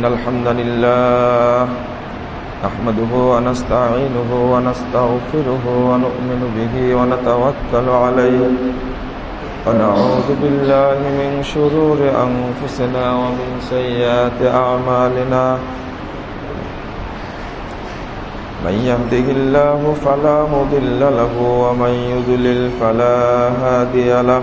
إن الحمد لله نحمده ونستعينه ونستغفره ونؤمن به ونتوكل عليه ونعوذ بالله من شرور أنفسنا ومن سيئات أعمالنا من يهده الله فلا مضل له ومن يضلل فلا هادي له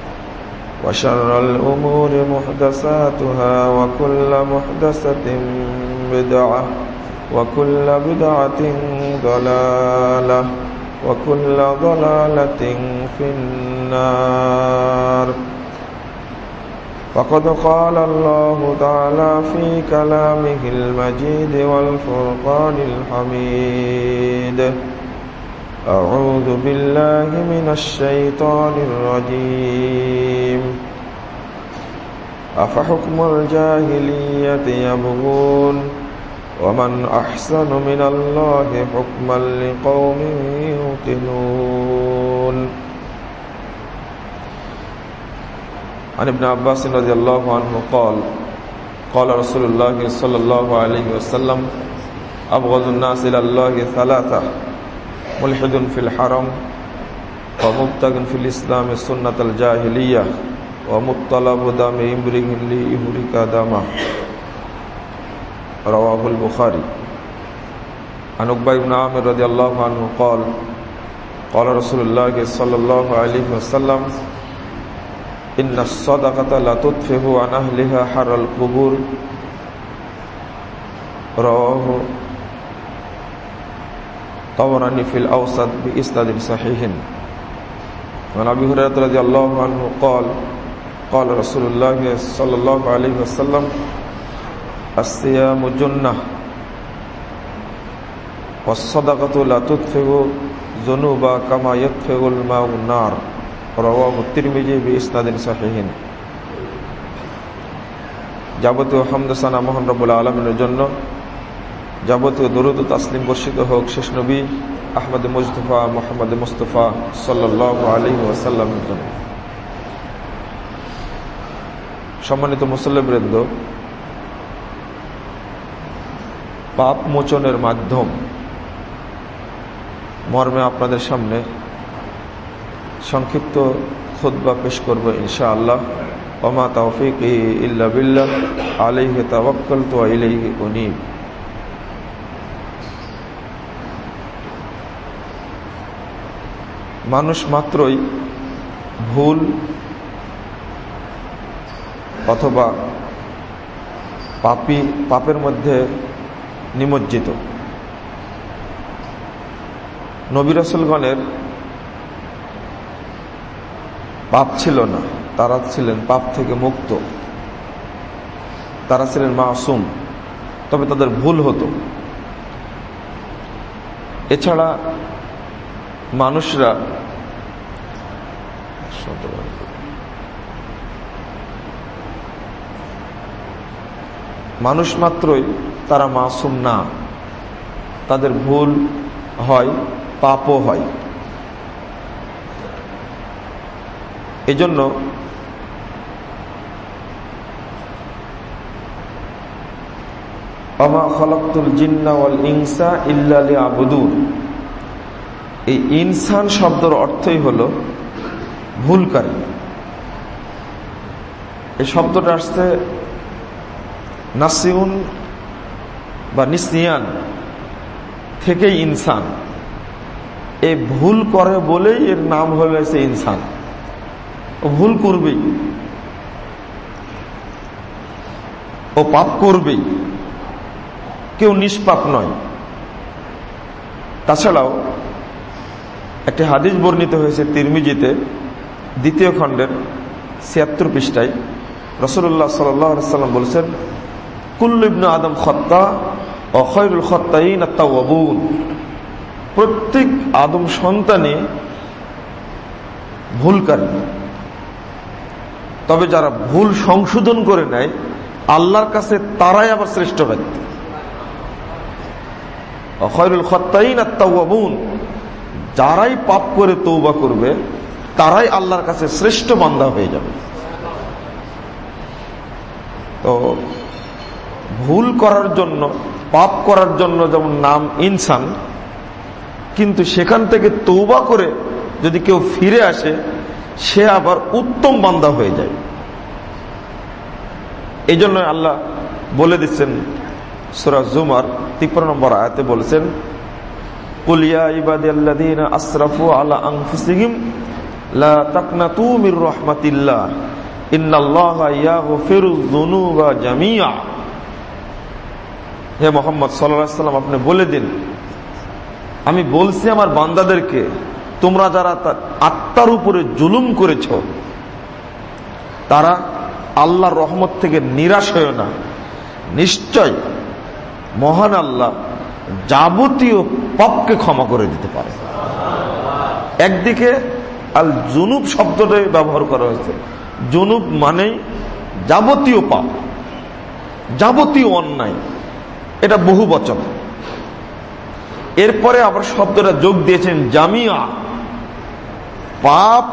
وشر الأمور محدثاتها وكل محدثة بدعة وكل بدعة ضلالة وكل ضلالة في النار. فقد قال الله تعالى في كلامه المجيد والفرقان الحميد. أعوذ بالله من الشيطان الرجيم. أفحكم الجاهلية يبغون ومن أحسن من الله حكما لقوم يوقنون. عن ابن عباس رضي الله عنه قال قال رسول الله صلى الله عليه وسلم، أبغض الناس إلى الله ثلاثة. ملحد في الحرم ومبتغ في الإسلام سنة الجاهلية ومطلب دم امرئ ليهلك دمه. رواه البخاري. عن عقبة بن عامر رضي الله عنه قال قال رسول الله صلى الله عليه وسلم إن الصدقة لا تطفئ عن أهلها حر القبور. رواه طبراني في الأوسط بإسناد صحيح وعن أبي هريرة رضي الله عنه قال قال رسول الله صلى الله عليه وسلم الصيام جنة والصدقة لا تدفع ذنوبا كما يدفع الماء النار رواه الترمذي بإسناد صحيح যাবতীয় হামদসানা মোহন রব্বুল আলমিনের জন্য যাবতীয় দরুদ তাসলিম বর্ষিত হোক, শেষ নবী আহমদ মুস্তফা মোহাম্মদ মুস্তফা সাল্লাহ আলী ওয়াসাল্লামের জন্য। সম্মানিত মুসল্লিবৃন্দ, পাপ মোচনের মাধ্যম মর্মে আপনাদের সামনে সংক্ষিপ্ত খুদ্া পেশ করব ইনশা আল্লাহ ওমা তৌফিক ইল্লা বিল্লাহ, আলাইহি তাওয়াক্কালতু ওয়া ইলাইহি উনীব। মানুষ মাত্রই ভুল অথবা পাপি, পাপের মধ্যে নিমজ্জিত। নবিরসলগণের পাপ ছিল না। তারা ছিলেন পাপ থেকে মুক্ত। তারা ছিলেন মাসুম। তবে তাদের ভুল হতো। এছাড়া মানুষরা মানুষ মাত্রই তারা মাসুম না। তাদের ভুল হয়, পাপও হয়। এজন্য অমা খলকুল জিন্না ইনসা ইল্লালি আবুদুন এই ইনসান শব্দের অর্থই হল ভুলকারী। এই শব্দটা আসছে নাসিউন বা নিসনিয়ান থেকেই ইনসান। এ ভুল করে বলেই এর নাম হয়ে গেছে ইনসান। ও ভুল করবেই। ও পাপ করবেই। কেউ নিষ্পাপ নয়। তাছাড়াও একটি হাদিস বর্ণিত হয়েছে তিরমিজিতে, দ্বিতীয় খণ্ডের ছিয়াত্তর পৃষ্ঠায়। রসুল্লাহ সাল্লাম বলছেন কুল্লিবন আদম খত্তা অখয়রুল খত্তাইন আত্মাবুন প্রত্যেক আদম সন্তানে ভুলকারী। তবে যারা ভুল সংশোধন করে নেয়, আল্লাহর কাছে তারাই আবার শ্রেষ্ঠ ব্যক্তি। খয়রুল খত্তাইন আত্মাবুন যারাই পাপ করে তৌবা করবে, তারাই আল্লাহর কাছে শ্রেষ্ঠ বান্দা হয়ে যাবে। তো ভুল করার জন্য, পাপ করার জন্য যেমন নাম ইনসান, কিন্তু সেখান থেকে তৌবা করে যদি কেউ ফিরে আসে, সে আবার উত্তম বান্দা হয়ে যায়। এই জন্য আল্লাহ বলে দিচ্ছেন, সুরা জুমার তিপ্পান্ন নম্বর আয়াতে বলেছেন কুলিয়া ইবাদি আল্লাদিন আশরাফু আলা আনফুসিহিম লা তাকনাতু মির রাহমাতিল্লাহ ইন্নাল্লাহা ইয়াগফিরুয যুনুবা জামিআ হে মোহাম্মদ সাল্লাল্লাহু সাল্লাম, আপনি বলে দিন। আমি বলছি আমার বান্দাদেরকে, তোমরা যারা আত্মার উপরে জুলুম করেছ, তারা আল্লাহর রহমত থেকে নিরাশ হয় না। নিশ্চয় মহান আল্লাহ যাবতীয় পাপকে ক্ষমা করে দিতে পারে। একদিকে আল জুনুব শব্দটাই ব্যবহার করা হয়েছে। জুনুব মানেই যাবতীয় পাপ, যাবতীয় অন্যায়। এটা বহু বচন। এরপরে আবার শব্দটা যোগ দিয়েছেন জামিয়া। পাপ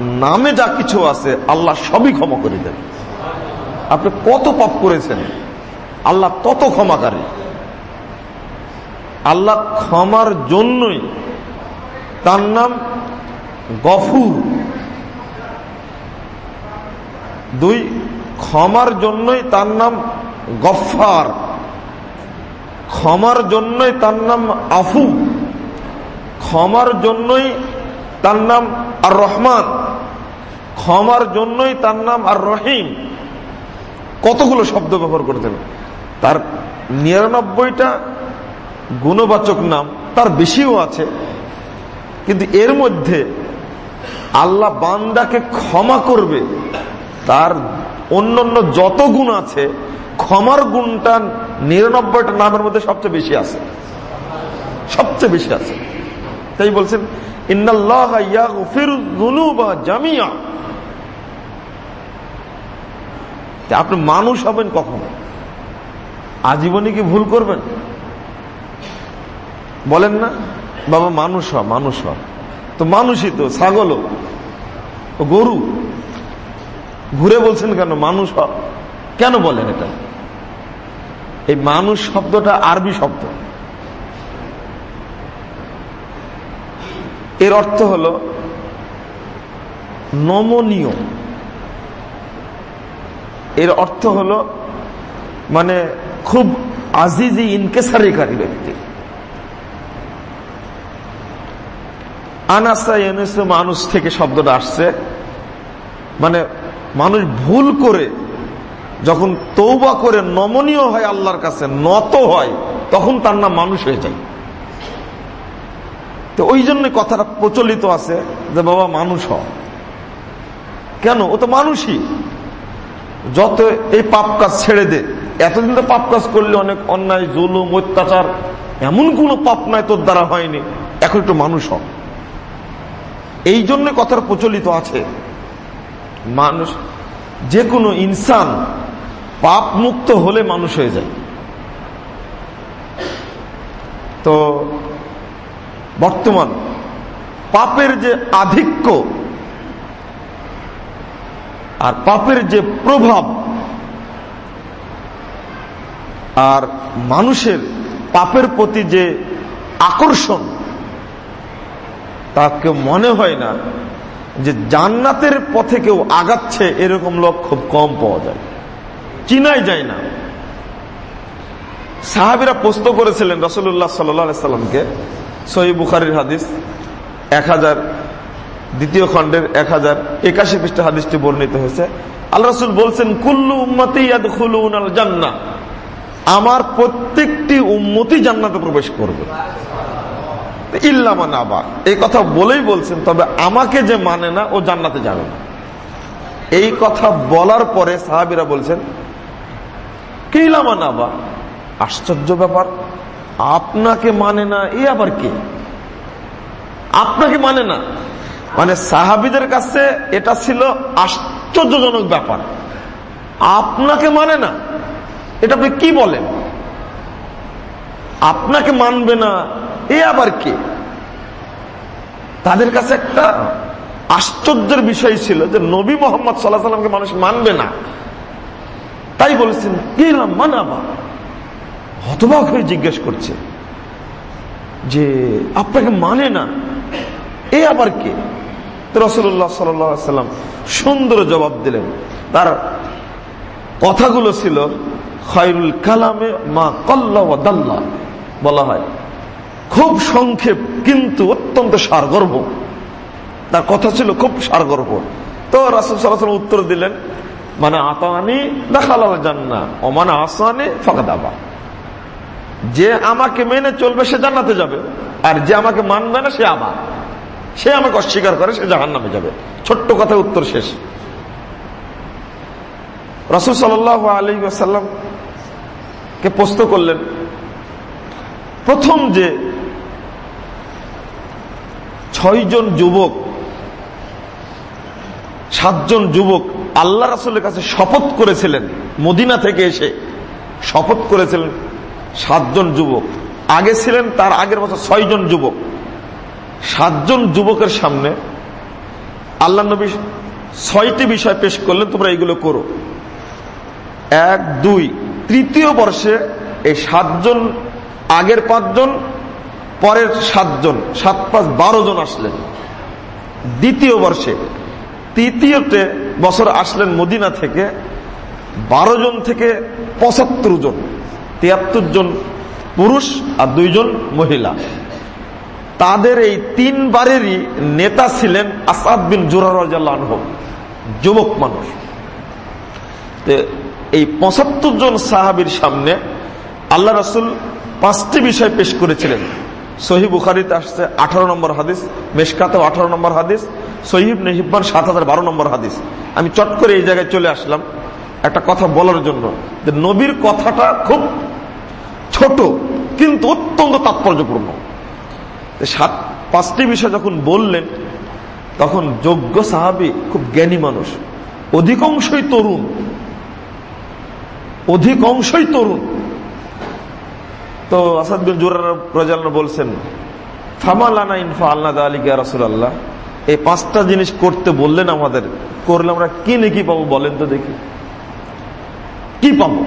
নামে যা কিছু আছে, আল্লাহ সবই ক্ষমা করে দেন। আপনি কত পাপ করেছেন, আল্লাহ তত ক্ষমাকারী। আল্লাহ ক্ষমার জন্যই তার নাম গফুর। দুই, ক্ষমার জন্যই তার নাম গফার ক্ষমার জন্যই তার নাম আফু। ক্ষমার জন্যই তার নাম আর রহমান ক্ষমার জন্যই তার নাম আর রহিম কতগুলো শব্দ ব্যবহার করতেন? তার নিরানব্বইটা গুণবাচক নাম তার বেশিও আছে। কিন্তু এর মধ্যে আল্লাহ বান্দাকে ক্ষমা করবে, তার অন্যান্য যত গুণ আছে, ক্ষমার গুণটা নিরানব্বইটা নামের মধ্যে সবচেয়ে বেশি আছে। সবচেয়ে বেশি আছে। তাই বলছেন জামিয়া আপনি মানুষ হবেন কখন? আজীবনে কি ভুল করবেন? বলেন না? বাবা, মানুষ হ মানুষ হ তো মানুষই তো, ছাগলও। গরু। ঘুরে বলছেন কেন, মানুষ হ কেন বলেন এটা? এই মানুষ শব্দটা আরবি শব্দ। এর অর্থ হল নমনীয়। এর অর্থ হল মানে খুব আজিজি, ইনকেসারিকারী ব্যক্তি। আনাসা এনেছে মানুষ থেকে শব্দটা আসছে। মানে মানুষ ভুল করে যখন তৌবা করে নমনীয় হয় আল্লাহর কাছে, নত হয়, তখন তার নাম মানুষ হয়ে যায়। তো ওই জন্য কথাটা প্রচলিত আছে যে, বাবা, মানুষ হ কেন? ও তো মানুষই। যত এই পাপ কাজ ছেড়ে দে, এতদিন তো পাপ কাজ করলে অনেক অন্যায়, জুলুম, অত্যাচার, এমন কোন পাপ নয় তোর দ্বারা হয়নি। এখন একটু মানুষ হ এই জন্য কথার প্রচলিত আছে, মানুষ যে কোনো ইনসান পাপ মুক্ত হলে মানুষ হয়ে যায়। তো বর্তমান পাপের যে আধিক্য আর পাপের যে প্রভাব আর মানুষের পাপের প্রতি যে আকর্ষণ তাকে মনে হয় না যে জান্নাতের পথে কেউ আগাচ্ছে, এরকম লোক খুব কম পাওয়া যায়। চিনাই যায় না। সাহাবিরা প্রশ্ন করেছিলেন রসুল্লাহ সাল্লামকে সহি বুখারির হাদিস এক হাজার, দ্বিতীয় খণ্ডের এক হাজার একাশি পৃষ্ঠ হাদিসটি বর্ণিত হয়েছে। আল্লাহ রসুল বলছেন, কুল্লু উম্মতি জান্না আমার প্রত্যেকটি উম্মতি জান্নাতে প্রবেশ করবে। ইল্লামান আবা। এই কথা বলেই বলছেন, তবে আমাকে যে মানে না, ও জান্নাতে যাবে না। এই কথা বলার পরে সাহাবিরা বলছেন কিলামান আবা? আশ্চর্য ব্যাপার। আপনাকে মানে না, এ আবার কে? আপনাকে মানে না। মানে সাহাবিদের কাছে এটা ছিল আশ্চর্যজনক ব্যাপার। আপনাকে মানে না। এটা আপনি কি বলেন? আপনাকে মানবে না আবার কে? তাদের কাছে একটা আশ্চর্যের বিষয় ছিল যে নবী মোহাম্মদ সাল্লাহ সাল্লামকে মানুষ মানবে না। তাই বলেছেন কি মানাবা। হতবাক হয়ে জিজ্ঞেস করছে যে, আপনাকে মানে না? এ আবার কে? রসুল্লাহ সাল্লাম সুন্দর জবাব দিলেন। তার কথাগুলো ছিল, খয়রুল কালামে মা কল্লা বলা হয়। খুব সংক্ষেপ, কিন্তু অত্যন্ত সারগর্ভ। তার কথা ছিল খুব সারগর্ভ। তো রাসুল সাল্লাহ উত্তর দিলেন মানে আতানি দেখাল জান্না ও মানে আসানি ফাঁকা দাবা যে আমাকে মেনে চলবে সে জান্নাতে যাবে, আর যে আমাকে মানবে না সে আমার সে আমাকে অস্বীকার করে, সে জাহান নামে যাবে। ছোট্ট কথা উত্তর শেষ। রসুল সাল আলী আসাল্লাম কে প্রশ্ন করলেন, প্রথম যে ছয়জন যুবক, সাতজন যুবক আল্লাহ রাসুলের কাছে শপথ করেছিলেন, মদিনা থেকে এসে শপথ করেছিলেন সাতজন যুবক। আগে ছিলেন তার আগের বছর ছয়জন যুবক। সাতজন যুবকের সামনে আল্লাহ নবী ছয়টি বিষয় পেশ করলেন, তোমরা এগুলো করো। এক, দুই, তৃতীয় বর্ষে এই সাতজন, আগের পাঁচজন পরের সাতজন, সাত পাঁচ বারো জন আসলেন। দ্বিতীয় বর্ষে, তৃতীয়তে বছর আসলেন মদিনা থেকে, বারো জন থেকে পঁচাত্তর জন, তিয়াত্তর জন পুরুষ আর দুইজন মহিলা। তাদের এই তিনবারেরই নেতা ছিলেন আসাদ বিন জোরার যুবক মানুষ। এই পঁচাত্তর জন সাহাবির সামনে আল্লাহ রাসুল পাঁচটি বিষয় পেশ করেছিলেন। সহি বুখারিতে আসছে আঠারো নম্বর হাদিস মেশকাতে আঠারো নম্বর হাদিস সহিব নেহিব্বান সাত হাজার বারো নম্বর হাদিস। আমি চট করে এই জায়গায় চলে আসলাম একটা কথা বলার জন্য। যে নবীর কথাটা খুব ছোট, কিন্তু অত্যন্ত তাৎপর্যপূর্ণ। সাত, পাঁচটি বিষয় যখন বললেন, তখন যোগ্য সাহাবি খুব জ্ঞানী মানুষ। অধিকাংশই তরুণ। অধিকাংশই তরুণ। তো আসাদ বিন জুরার বলছেন ফামালানা ইনফা আল্লাহ আলিকা রাসুল আল্লাহ এই পাঁচটা জিনিস করতে বললেন আমাদের, করলে আমরা কি নাকি পাবো বলেন তো দেখি। কি পাবো?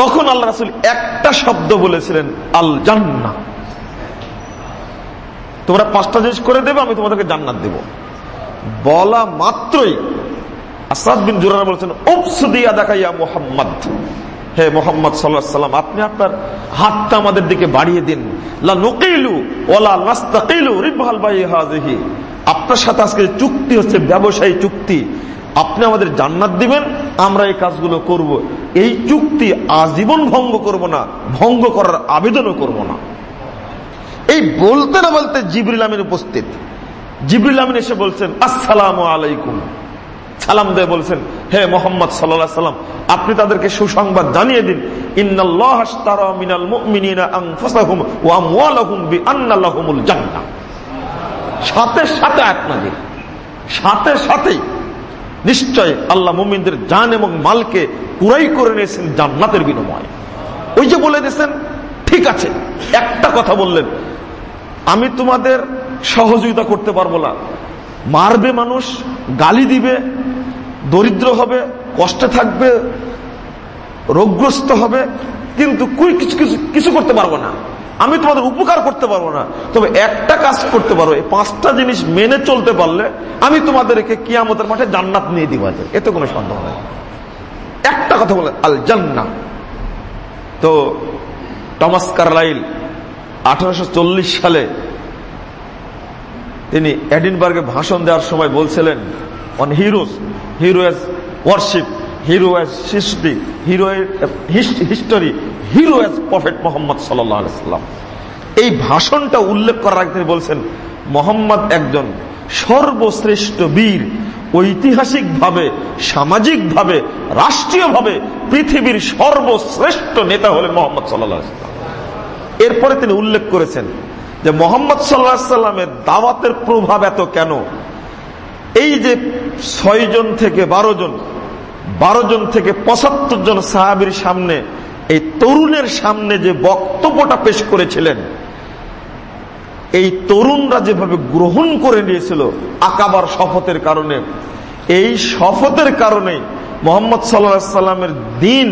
তখন আল্লাহ রাসুল একটা শব্দ বলেছিলেন আল জান্না তোমরা পাঁচটা জিনিস করে দেবে, আমি তোমাদেরকে জান্নাত দেব। বলা মাত্রই আসাদ বিন জুরানা বলছেন ওপসুদিয়া দেখাইয়া মোহাম্মদ। হে মোহাম্মদ সাল্লাম, আপনি আপনার হাতটা আমাদের দিকে বাড়িয়ে দিন। আপনার সাথে আজকে চুক্তি হচ্ছে ব্যবসায়ী চুক্তি। আপনি আমাদের জান্নাত দিবেন, আমরা এই কাজগুলো করব। এই চুক্তি আজীবন ভঙ্গ করব না, ভঙ্গ করার আবেদনও করব না। এই বলতে না বলতে জিবরিল আমিন উপস্থিত। জিবরিল আমিন এসে বলছেন, আসসালাম আলাইকুম। সালাম দিয়ে বলছেন, হে মোহাম্মদ সাল্লাহ সাল্লাম, আপনি তাদেরকে সুসংবাদ জানিয়ে দিন। সাথে সাথে আপনাদের সাথে সাথেই নিশ্চয় আল্লাহ মুমিনদের জান এবং মালকে পুরাই করে নিয়েছেন জান্নাতের বিনিময়। ওই যে বলে দিয়েছেন, ঠিক আছে, একটা কথা বললেন, আমি তোমাদের সহযোগিতা করতে পারব না। মারবে মানুষ, গালি দিবে, দরিদ্র হবে, কষ্টে থাকবে, রোগগ্রস্ত হবে, কিন্তু কুই কিছু কিছু কিছু করতে পারব না। আমি তোমাদের উপকার করতে পারব না। তবে একটা কাজ করতে পারো, এই পাঁচটা জিনিস মেনে চলতে পারলে আমি তোমাদেরকে কিয়ামতের মাঠে জান্নাত নিয়ে দিব এতে কোনো সন্দেহ নেই। একটা কথা বলে আল জান্না তো, টমাস কার্লাইল আঠারোশো চল্লিশ সালে তিনি এডিনবার্গে ভাষণ দেওয়ার সময় বলছিলেন on heroes hero as worship hero as সৃষ্টি hero history hero as prophet Muhammad সাল্লাম। এই ভাষণটা উল্লেখ করার আগে তিনি বলছেন, মোহাম্মদ একজন সর্বশ্রেষ্ঠ বীর, ঐতিহাসিকভাবে, সামাজিকভাবে, রাষ্ট্রীয়ভাবে পৃথিবীর সর্বশ্রেষ্ঠ নেতা হলেন মোহাম্মদ সাল্লাহ এরপরে তিনি উল্লেখ করেছেন যে মোহাম্মদ সাল্লাহ সাল্লামের দাওয়াতের প্রভাব এত কেন? এই যে ছয় জন থেকে বারো জন বারো জন থেকে পঁচাত্তর জন সাহাবির সামনে, এই তরুণের সামনে যে বক্তব্যটা পেশ করেছিলেন, এই তরুণরা যেভাবে গ্রহণ করে নিয়েছিল আকাবার শপথের কারণে, এই শপথের কারণে মোহাম্মদ সাল্লা সাল্লামের দিন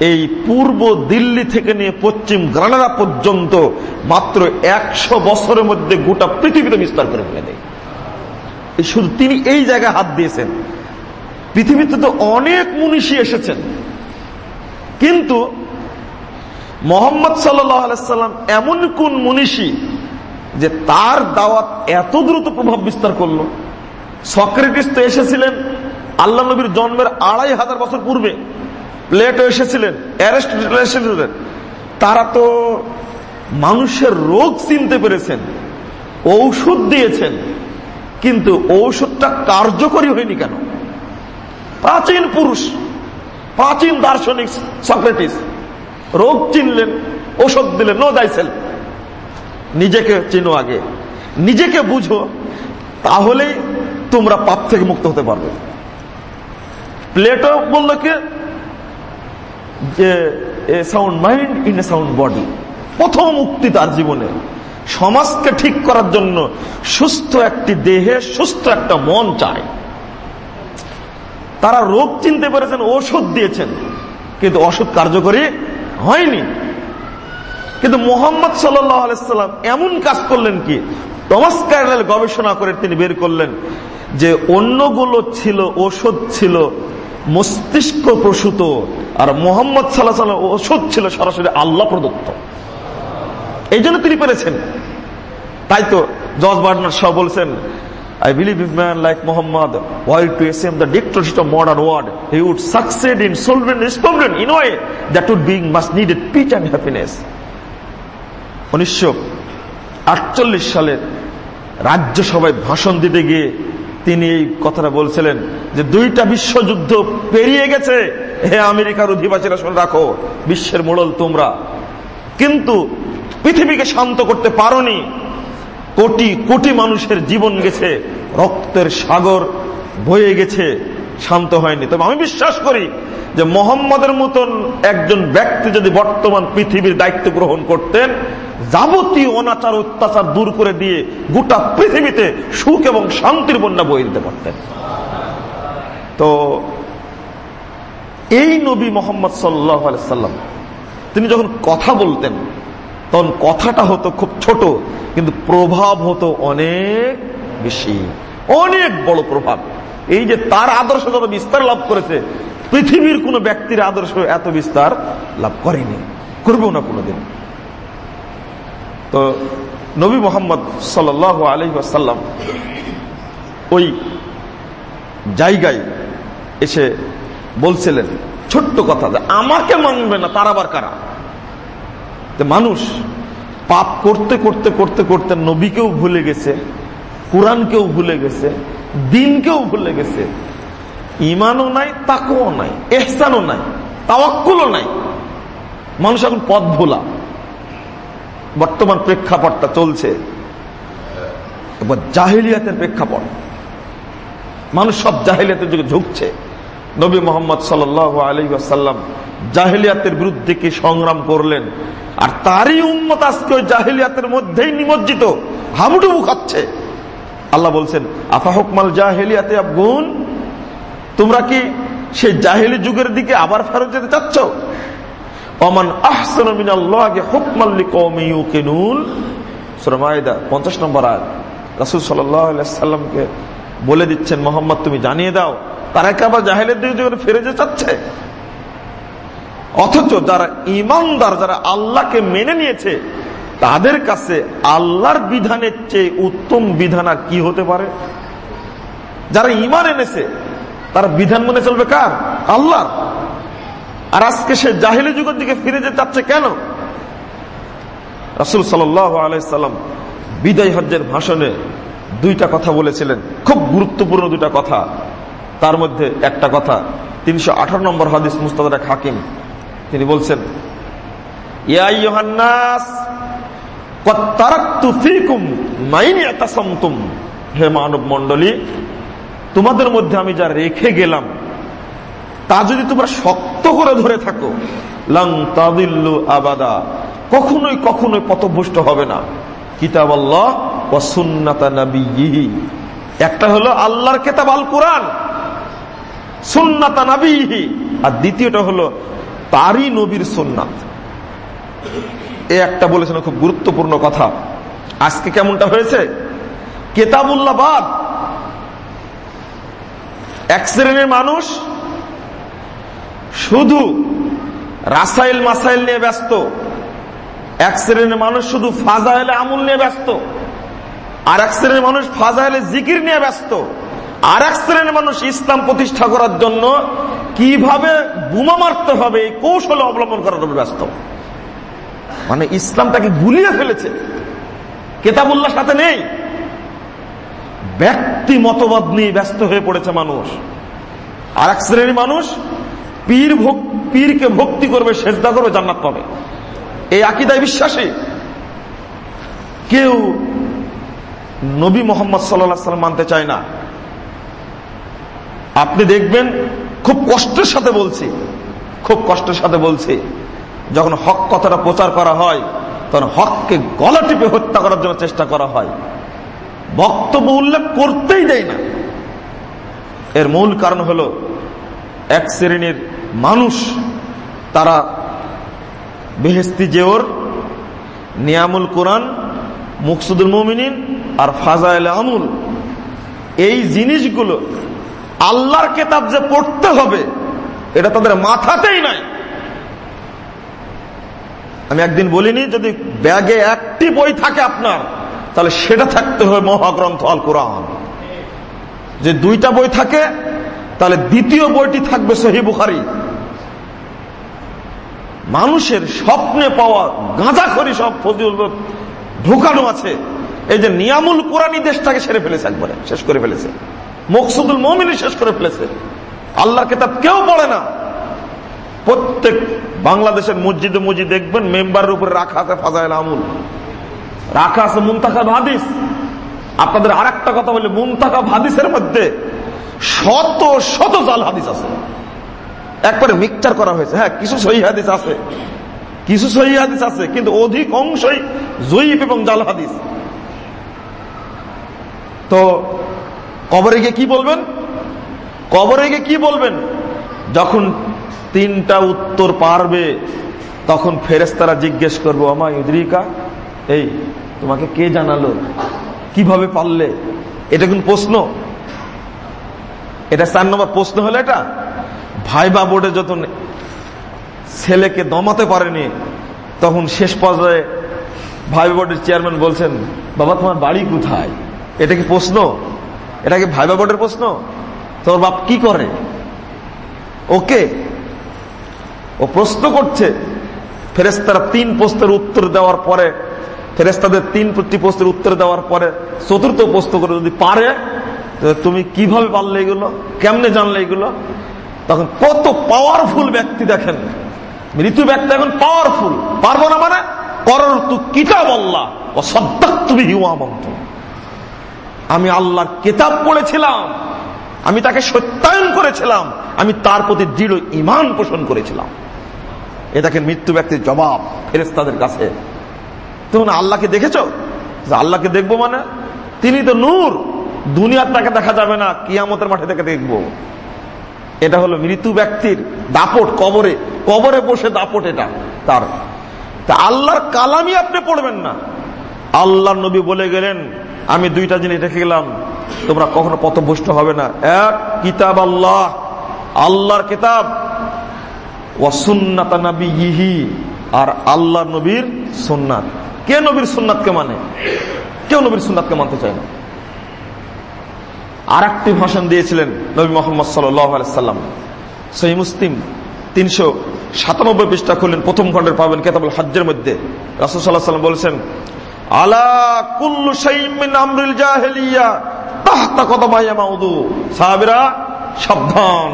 এই পূর্ব দিল্লি থেকে নিয়ে পশ্চিম গ্রানাডা পর্যন্ত মাত্র একশো বছরের মধ্যে গোটা পৃথিবীতে বিস্তার করে ফেলে দেয়। শুধু তিনি এই জায়গায় হাত দিয়েছেন। পৃথিবীতে তো অনেক মনীষী এসেছেন। কিন্তু মোহাম্মদ সাল্লাম এমন কোন মনীষী যে তার দাওয়াত এত দ্রুত প্রভাব বিস্তার করল? সক্রেটিস তো এসেছিলেন আল্লাহ নবীর জন্মের আড়াই হাজার বছর পূর্বে। প্লেটো এসেছিলেন অ্যারেস্টেল এসেছিলেন। তারা তো মানুষের রোগ চিনতে পেরেছেন, ঔষধ দিয়েছেন, কিন্তু ঔষধটা কার্যকরী হয়নি কেন? প্রাচীন পুরুষ, প্রাচীন দার্শনিক সক্রেটিস, রোগ চিনলেন ওষুধ দিলেন নো দাইসেল নিজেকে চিনো আগে, নিজেকে বুঝো, তাহলেই তোমরা পাপ থেকে মুক্ত হতে পারবে। প্লেটো বলল কি? যে sound mind in a sound body প্রথম মুক্তি তার জীবনে। সমাজকে ঠিক করার জন্য সুস্থ একটি দেহে সুস্থ একটা মন চায়। তারা রোগ চিনতে পেরেছেন, ওষুধ দিয়েছেন। কিন্তু ওষুধ কার্যকরী হয়নি। কিন্তু মোহাম্মদ সাল্লাম এমন কাজ করলেন কি? টমাস গবেষণা করে তিনি বের করলেন যে, অন্যগুলো ছিল, ওষুধ ছিল মস্তিষ্ক প্রসূত আর মোহাম্মদ সাল্লাহ সাল্লাম ওষুধ ছিল সরাসরি আল্লাহ প্রদত্ত এই জন্য তিনি পেরেছেন তাই তো জজ বার্নার সব বলছেন I believe if man like Muhammad were to assume the dictatorship of modern world, he would succeed in solving this problem in a way that would bring much needed peace and happiness. উনিশশো সালের রাজ্যসভায় ভাষণ দিতে গিয়ে তিনি এই কথাটা বলছিলেন যে দুইটা বিশ্বযুদ্ধ পেরিয়ে গেছে। হে আমেরিকার অধিবাসীরা শুনে রাখো, বিশ্বের মোড়ল তোমরা। কিন্তু পৃথিবীকে শান্ত করতে পারোনি। কোটি কোটি মানুষের জীবন গেছে, রক্তের সাগর বয়ে গেছে, শান্ত হয়নি। তবে আমি বিশ্বাস করি যে মোহাম্মদের মতন একজন ব্যক্তি যদি বর্তমান পৃথিবীর দায়িত্ব গ্রহণ করতেন যাবতীয় অনাচার অত্যাচার দূর করে দিয়ে গোটা পৃথিবীতে সুখ এবং শান্তির বন্যা বয়ে দিতে পারতেন। তো এই নবী মোহাম্মদ সাল্লাম, তিনি যখন কথা বলতেন, তখন কথাটা হতো খুব ছোট, কিন্তু প্রভাব হতো অনেক বেশি, অনেক বড় প্রভাব। এই যে তার আদর্শ যত বিস্তার লাভ করেছে, পৃথিবীর কোন ব্যক্তির আদর্শ এত বিস্তার লাভ করেনি। করবেও না কোনোদিন। তো নবী মোহাম্মদ সাল আলী আসাল্লাম ওই জায়গায় এসে বলছিলেন, ছোট্ট কথা যে আমাকে মানবে না, তার আবার কারা? মানুষ পাপ করতে করতে করতে করতে নবীকেও ভুলে গেছে, কোরআনকেও ভুলে গেছে, দিনকেও ভুলে গেছে। ইমানও নাই তাকেও নাই, এহসানও নাই, তাওয়াক্কুলও নাই। মানুষ এখন পথ ভোলা বর্তমান প্রেক্ষাপটটা চলছে। এবার জাহিলিয়াতের প্রেক্ষাপট। মানুষ সব জাহিলিয়াতের যুগে ঝুঁকছে। নবী মোহাম্মদ সাল আলী জাহিলিয়াতের বিরুদ্ধে কি সংগ্রাম করলেন? আর তারই উন্মত আজকে ওই জাহিলিয়াতের মধ্যেই নিমজ্জিত। হাবুডুবু খাচ্ছে। আল্লাহ বলছেন, আফা হুকমাল জাহেলিয়াতে আবগুন? তোমরা কি সেই জাহেলি যুগের দিকে আবার ফেরত যেতে চাচ্ছ? অমান আহসান মিনাল্লাহি হুকমান লিকওমি ইউকিনুন। সূরা মাইদা 50 নম্বর আয়াত। রাসূল সাল্লাল্লাহু আলাইহি সাল্লামকে বলে দিচ্ছেন, মোহাম্মদ, তুমি জানিয়ে দাও, তারা কি আবার জাহেলের দিকে যখন ফিরে যেতে চাচ্ছে অথচ যারা ইমানদার যারা আল্লাহকে মেনে নিয়েছে, তাদের কাছে আল্লাহর বিধানের চেয়ে উত্তম বিধান আর কি হতে পারে? যারা ইমান এনেছে, তারা বিধান মনে চলবে কার? আল্লাহর। আর আজকে সে জাহিলি যুগের দিকে ফিরে যেতে চাচ্ছে কেন? রাসুল সাল্লাম বিদায় হজ্জের ভাষণে দুইটা কথা বলেছিলেন। খুব গুরুত্বপূর্ণ দুইটা কথা। তার মধ্যে একটা কথা, তিনশো আঠারো নম্বর হাদিস মুস্তাদ হাকিম। তিনি বলছেন হে মানব মন্ডলী তোমাদের মধ্যে আমি যা রেখে গেলাম তা যদি তোমরা শক্ত করে ধরে থাকো লং তাদিল্লু আবাদা, কখনোই কখনোই পথভ্রষ্ট হবে না। কিতাব আল্লাহ ও সুন্নাতা নবী একটা হলো আল্লাহর কেতাব আল কোরআন, সুন্নাতা নবীহি আর দ্বিতীয়টা হলো তারই নবীর সুন্নাত। এ একটা বলেছেন খুব গুরুত্বপূর্ণ কথা। আজকে কেমনটা হয়েছে? কেতাবুল্লাহ বাদ। এক শ্রেণির মানুষ শুধু রাসাইল মাসাইল নিয়ে ব্যস্ত। এক শ্রেণির মানুষ শুধু ফাজাইলে আমুল নিয়ে ব্যস্ত। আর এক শ্রেণির মানুষ ফাজাইলে জিকির নিয়ে ব্যস্ত। আর এক শ্রেণির মানুষ ইসলাম প্রতিষ্ঠা করার জন্য কীভাবে বোমা মারতে হবে, এই কৌশলে অবলম্বন করার জন্য ব্যস্ত। মানে ইসলামটাকে গুলিয়ে ফেলেছে। কেতাবুল্লাহ সাথে নেই। ব্যক্তি মতবাদ নিয়ে ব্যস্ত হয়ে পড়েছে মানুষ। আর এক শ্রেণির মানুষ পীর পীরকে ভক্তি করবে, সেজদা করবে, জান্নাত পাবে। এই আকিদায় বিশ্বাসী কেউ নবী মোহাম্মদ সাল্লা সাল্লাম মানতে চায় না। আপনি দেখবেন, খুব কষ্টের সাথে বলছি, খুব কষ্টের সাথে বলছি, যখন হক কথাটা প্রচার করা হয়, তখন হককে গলা টিপে হত্যা করার জন্য চেষ্টা করা হয়। বক্তব্য উল্লেখ করতেই দেয় না। এর মূল কারণ হল এক শ্রেণির মানুষ, তারা বেহেস্তি জেওর, নিয়ামুল কোরআন, মুকসুদুল মমিনিন আর ফাজাইল আমুল। এই জিনিসগুলো আল্লাহর কেতাব যে পড়তে হবে, এটা তাদের মাথাতেই নাই। আমি একদিন বলিনি, যদি ব্যাগে একটি বই থাকে আপনার, তাহলে সেটা থাকতে হবে মহাগ্রন্থ আল কোরআন। যে দুইটা বই থাকে তাহলে দ্বিতীয় বইটি থাকবে সহি বুখারি। মানুষের স্বপ্নে পাওয়া গাঁজাখড়ি সব ফজিল ঢুকানো আছে। এই যে নিয়ামুল কোরআনী দেশটাকে সেরে ফেলেছে একবারে, শেষ করে ফেলেছে। মকসুদুল মমিনী শেষ করে ফেলেছে। আল্লাহর কেতাব কেউ পড়ে না। প্রত্যেক বাংলাদেশের মসজিদে মসজিদ দেখবেন, মেম্বারের উপরে রাখা আছে ফাজাইল আমুল। রাখা আছে মুন্তাকা হাদিস। আপনাদের আর একটা কথা বলে মুন্তাকা হাদিসের মধ্যে শত শত জাল হাদিস আছে। একবারে মিকচার করা হয়েছে। হ্যাঁ কিছু সহি হাদিস আছে। কিছু সহি হাদিস আছে, কিন্তু অধিক অংশই জয়ীফ এবং জাল হাদিস। তো কবরে গিয়ে কি বলবেন? কবরে গিয়ে কি বলবেন? যখন তিনটা উত্তর পারবে, তখন ফেরেস্তারা জিজ্ঞেস করব আমা ইদ্রিকা এই তোমাকে কে জানালো? কীভাবে পারলে? এটা কোন প্রশ্ন। এটা চার নম্বর প্রশ্ন হলো এটা? ভাইবা বোর্ডে যখন ছেলেকে দমাতে পারেনি, তখন শেষ পর্যায়ে ভাইবা বোর্ডের চেয়ারম্যান বলছেন, বাবা, তোমার বাড়ি কোথায়? এটা কি প্রশ্ন? এটা কি ভাইবা বোর্ডের প্রশ্ন? তোর বাপ কি করে? ওকে? ও প্রশ্ন করছে। ফেরেস্তারা তিন প্রশ্নের উত্তর দেওয়ার পরে ফেরেস্তাদের তিন প্রতি প্রশ্নের উত্তর দেওয়ার পরে চতুর্থ প্রশ্ন করে যদি পারে তুমি কীভাবে পারলে এগুলো? কেমনে জানলে এগুলো? তখন কত পাওয়ারফুল ব্যক্তি দেখেন। মৃত্যু ব্যক্তি এখন পাওয়ারফুল পারব না মানে? কিতাব আল্লাহ। হিউয়ামন্ত আমি আল্লাহর কেতাব পড়েছিলাম। আমি তাকে সত্যায়ন করেছিলাম। আমি তার প্রতি দৃঢ় ইমান পোষণ করেছিলাম। এ দেখেন মৃত্যু ব্যক্তির জবাব ফেরেস্তাদের কাছে। তুমি আল্লাহকে দেখেছ? আল্লাহকে দেখব মানে? তিনি তো নূর। দুনিয়ার তাকে দেখা যাবে না, কিয়ামতের মাঠে থেকে দেখব। এটা হলো মৃত্যু ব্যক্তির দাপট কবরে। কবরে বসে দাপট এটা, তার। তা আল্লাহর কালামই আপনি পড়বেন না। আল্লাহ নবী বলে গেলেন, আমি দুইটা জিনিস রেখে গেলাম, তোমরা কখনো পথভ্রষ্ট হবে না। এক, কিতাব আল্লাহ, আল্লাহর কিতাব। আর আল্লাহ নবীর সুন্নাত। কে নবীর সুন্নাতকে মানে? কেউ নবীর সুন্নাতকে মানতে চায় না। আর একটি ভাষণ দিয়েছিলেন নবী মোহাম্মদ সাল্লাম। সহি মুসলিম তিনশো সাতানব্বই পৃষ্ঠা খুললেন, প্রথম খণ্ডের পাবেন কেতাবুল হজ্জের মধ্যে। রাসুল সাল্লাহ সাল্লাম বলেছেন, আলা কুল্লু শাইমিন আমরুল মাউদু। সাহাবিরা, সাবধান।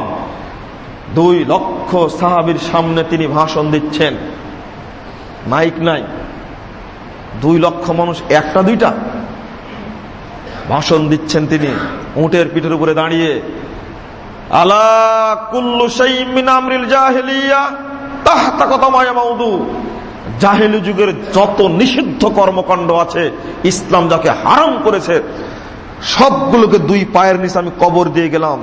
দুই লক্ষ সাহাবির সামনে তিনি ভাষণ দিচ্ছেন। মাইক দুই লক্ষ মানুষ, একটা, দুইটা। ভাষণ দিচ্ছেন তিনি উঁটের পিঠের উপরে দাঁড়িয়ে। আলা কুল্লু আমরিল জাহেলিয়া তাহতা কদমাইয়া মাউদু। জাহেলি যুগের যত নিষিদ্ধ কর্মকাণ্ড আছে, ইসলাম যাকে হারাম করেছে, সবগুলোকে দুই পায়ের নিচে আমি কবর দিয়ে গেলাম।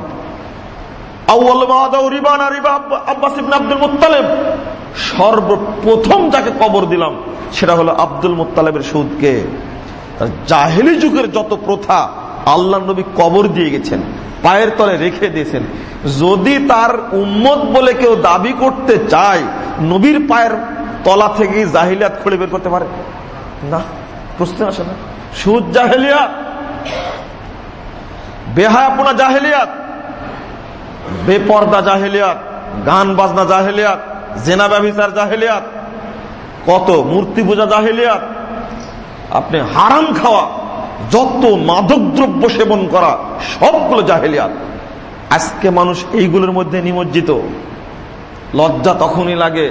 সর্বপ্রথম যাকে কবর দিলাম, সেটা হলো আব্দুল মুতালেবের সুদকে। জাহেলি যুগের যত প্রথা আল্লাহ নবী কবর দিয়ে গেছেন, পায়ের তলে রেখে দিয়েছেন। যদি তার উম্মত বলে কেউ দাবি করতে চায়, নবীর পায়ের তলা থেকে জাহিলিয়াত খুলে বের করতে পারে? না, প্রশ্ন আসে না। সুদ জাহেলিয়াত, বেহায়াপনা জাহেলিয়াত, বেপর্দা জাহেলিয়াত গান বাজনা জাহেলিয়াত, জেনা জাহেলিয়াত, কত মূর্তি পূজা জাহেলিয়াত আপনি হারাম খাওয়া, যত মাদক দ্রব্য সেবন করা, সবগুলো জাহেলিয়াত। আজকে মানুষ এইগুলোর মধ্যে নিমজ্জিত। লজ্জা তখনই লাগে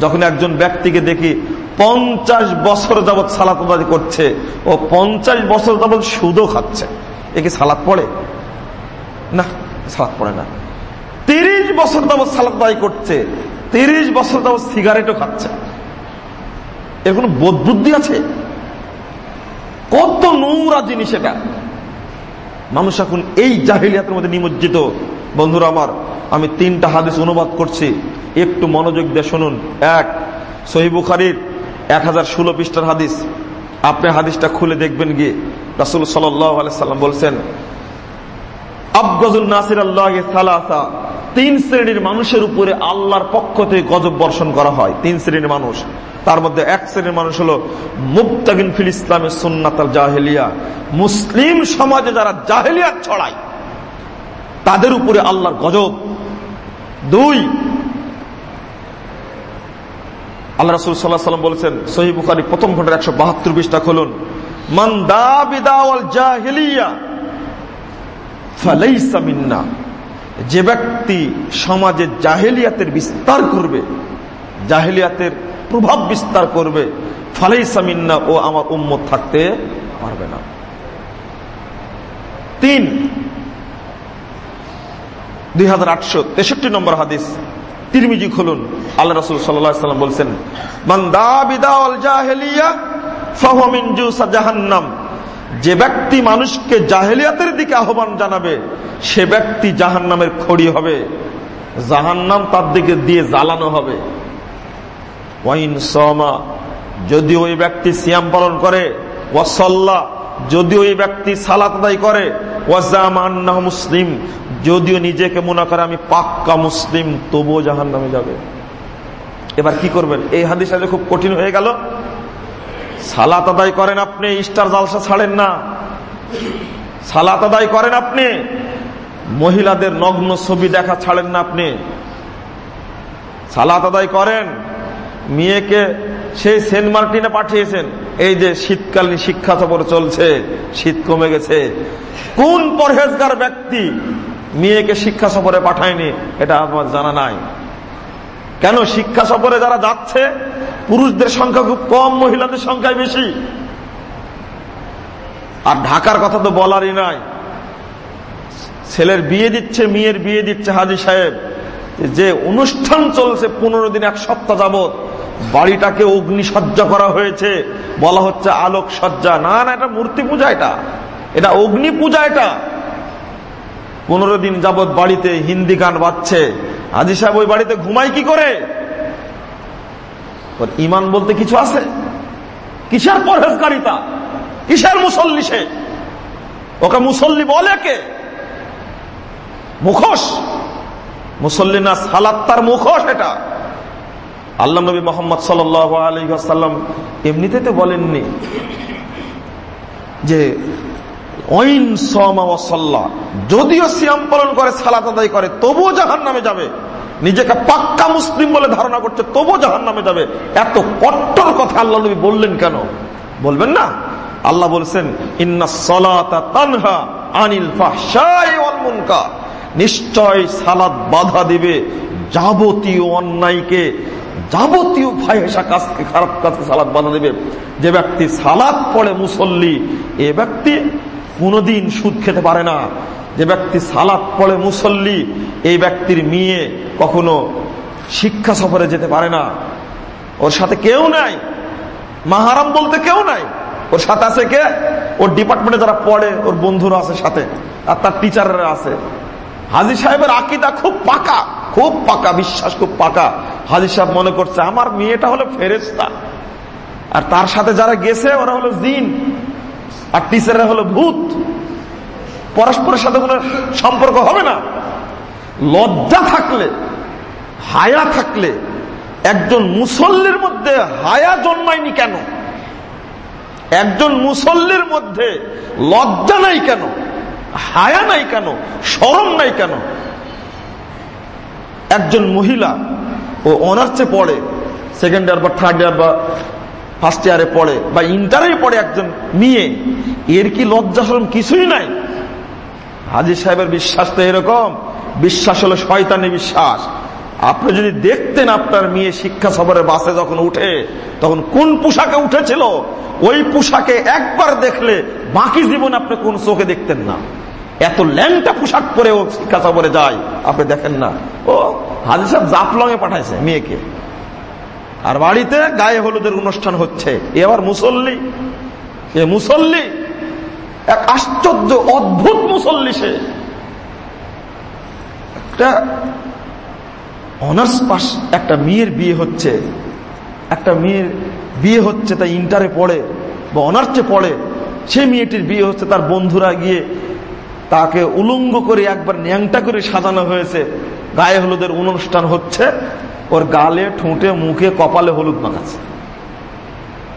যখন একজন ব্যক্তিকে দেখি পঞ্চাশ বছর যাবৎ সালাত করছে ও পঞ্চাশ বছর যাবৎ সুদও খাচ্ছে। একে কি সালাদ পড়ে? না সালাদ পড়ে না। তিরিশ বছর যাবৎ সালাদ করছে, তিরিশ বছর যাবৎ সিগারেটও খাচ্ছে। এর কোন বোধ বুদ্ধি আছে? কত নোংরা জিনিস এটা। মানুষ এখন এই জাহিলিয়াতের মধ্যে নিমজ্জিত। বন্ধুরা আমার, আমি তিনটা হাদিস অনুবাদ করছি। একটু মনোযোগ দিয়ে শুনুন। এক সহিবুখারির এক হাজার ষোলো পৃষ্ঠার হাদিস। আপনি হাদিসটা খুলে দেখবেন গিয়ে। রাসুল সাল্লাম বলছেন আবগজুল নাসির আল্লাহ তিন শ্রেণির মানুষের উপরে আল্লাহর পক্ষ থেকে গজব বর্ষণ করা হয়। তিন শ্রেণির মানুষ। তার মধ্যে এক শ্রেণির মানুষ হলো মুক্তাগিন ফিল ইসলামের সুন্নাত জাহেলিয়া। মুসলিম সমাজে যারা জাহেলিয়া ছড়ায়, তাদের উপরে আল্লাহর গজব। দুই, আল্লাহ রসুল সাল্লাহ সাল্লাম বলেছেন সহি বুখারি প্রথম খন্ডের একশো বাহাত্তর বিশটা খুলুন, মান দা বিদাওয়াল জাহেলিয়া, ফালাইসা মিন্না। যে ব্যক্তি সমাজে জাহেলিয়াতের বিস্তার করবে, জাহেলিয়াতের প্রভাব বিস্তার করবে ফালাই সামিন্না ও আমার উম্মত থাকতে পারবে না। তিন, দুই হাজার আটশো তেষট্টি নম্বর হাদিস, তিরমিজি খুলুন। আল্লাহ রসুল সাল্লাম বলছেন জাহান্নাম। যে ব্যক্তি মানুষকে জাহেলিয়াতের দিকে আহ্বান জানাবে, সে ব্যক্তি জাহান নামের খড়ি হবে। জাহান্নাম তার দিকে দিয়ে জ্বালানো হবে। সমা যদি ওই ব্যক্তি সিয়াম পালন করে, ওয়াসল্লা যদি ওই ব্যক্তি সালাত আদায় করে ওয়াজামান্না মুসলিম, যদিও নিজেকে মনে করে আমি পাক্কা মুসলিম, তবুও জাহান নামে যাবে। এবার কি করবেন? এই হাদিস খুব কঠিন হয়ে গেল। সালাত আদায় করেন আপনি, ইস্টার জালসা ছাড়েন না। সালাত আদায় করেন আপনি, মহিলাদের নগ্ন ছবি দেখা ছাড়েন না আপনি। সালাত আদায় করেন, মেয়েকে সেই সেন্ট মার্টিনে পাঠিয়েছেন, এই যে শীতকালীন শিক্ষা সফর চলছে, শীত কমে গেছে। কোন পরহেজগার ব্যক্তি মেয়েকে শিক্ষা সফরে পাঠায়নি, এটা আমার জানা নাই। কেন শিক্ষা সফরে যারা যাচ্ছে, পুরুষদের সংখ্যা খুব কম, মহিলাদের সংখ্যায় বেশি। আর ঢাকার কথা তো বলারই নাই। ছেলের বিয়ে দিচ্ছে, মেয়ের বিয়ে দিচ্ছে হাজি সাহেব। যে অনুষ্ঠান চলছে পনেরো দিন, এক সপ্তাহ যাবৎ, বাড়িটাকে অগ্নিসজ্জা করা হয়েছে। বলা হচ্ছে আলোক সজ্জা না না, এটা মূর্তি পূজা এটা। এটা অগ্নি পূজা এটা। পনেরো দিন যাবৎ বাড়িতে হিন্দি গান বাজছে। হাজি সাহেব ওই বাড়িতে ঘুমাই কি করে? ইমান বলতে কিছু আছে? কিসের পরহেজকারিতা কিসের মুসল্লি সে? ওকে মুসল্লি বলে কে? মুখোশ? মুসল্লি না সালাত তার মুখোশ এটা। আল্লাহ নবী মোহাম্মদ সাল্লাম এমনিতে তো বলেননি যে যদিও সিয়াম পালন করে, সালাত আদায় করে, তবুও জাহান নামে যাবে। নিজেকে পাক্কা মুসলিম বলে ধারণা করছে, তবুও জাহান নামে যাবে। এত কট্টর কথা আল্লাহ নবী বললেন কেন? বলবেন না? আল্লাহ বলছেন, ইন্না সলাতা তানহা আনিল মুনকা নিশ্চয় সালাদ বাধা দিবে যাবতীয় অন্যায়কে, যাবতীয় ফাহেসা কাজকে, খারাপ কাজকে সালাদ বাধা দেবে। যে ব্যক্তি সালাদ পড়ে মুসল্লি, এ ব্যক্তি কোনদিন সুদ খেতে পারে না। যে ব্যক্তি সালাত পড়ে মুসল্লি, এই ব্যক্তির মেয়ে কখনো শিক্ষা সফরে যেতে পারে না। ওর সাথে কেউ নাই। মাহারাম বলতে কেউ নাই। ওর সাথে আছে কে? ওর ডিপার্টমেন্টে যারা পড়ে, ওর বন্ধুরা আছে সাথে। আর তার টিচাররা আছে। হাজি সাহেবের আকিদা খুব পাকা খুব পাকা, বিশ্বাস খুব পাকা। হাজি সাহেব মনে করছে, আমার মেয়েটা হলো ফেরেস্তা আর তার সাথে যারা গেছে, ওরা হলো জিন। আর টিচাররা হলো ভূত। পরস্পরের সাথে কোনো সম্পর্ক হবে না। লজ্জা থাকলে, হায়া থাকলে, একজন মুসল্লির মধ্যে হায়া জন্মায়নি কেন? একজন মুসল্লির মধ্যে লজ্জা নাই কেন? হায়া নাই কেন? সরম নাই কেন? একজন মহিলা ও অনার্সে পড়ে, সেকেন্ড ইয়ার বা থার্ড ইয়ার বা ফার্স্ট ইয়ারে পড়ে, বা ইন্টারে পড়ে একজন মেয়ে, এর কি লজ্জা সরম কিছুই নাই? হাজি সাহেবের বিশ্বাস তো এরকম, বিশ্বাস হলো শয়তানি বিশ্বাস। আপনি যদি দেখতেন আপনার মেয়ে শিক্ষা সফরে বাসে যখন উঠে, তখন কোন পোশাকে উঠেছিল? ওই পোশাকে একবার দেখলে বাকি জীবন আপনি কোন চোখে দেখতেন না। এত ল্যাংটা পোশাক পরে ও শিক্ষা সফরে যায়, আপনি দেখেন না। ও, হাজি সাহেব জাফলং এ পাঠাইছে মেয়েকে। আর বাড়িতে গায়ে হলুদের অনুষ্ঠান হচ্ছে। এ আবার মুসল্লি। এ মুসল্লি। এক আশ্চর্য, অদ্ভুত মুসল্লি সে। একটা অনার্স পাস একটা মেয়ের বিয়ে হচ্ছে। একটা মেয়ের বিয়ে হচ্ছে, তাই ইন্টারে পড়ে বা অনার্সে পড়ে। সে মেয়েটির বিয়ে হচ্ছে, তার বন্ধুরা গিয়ে তাকে উলঙ্গ করে একবার ন্যাংটা করে সাজানো হয়েছে। গায়ে হলুদের অনুষ্ঠান হচ্ছে, ওর গালে ঠোঁটে মুখে কপালে হলুদ মাখাচ্ছে।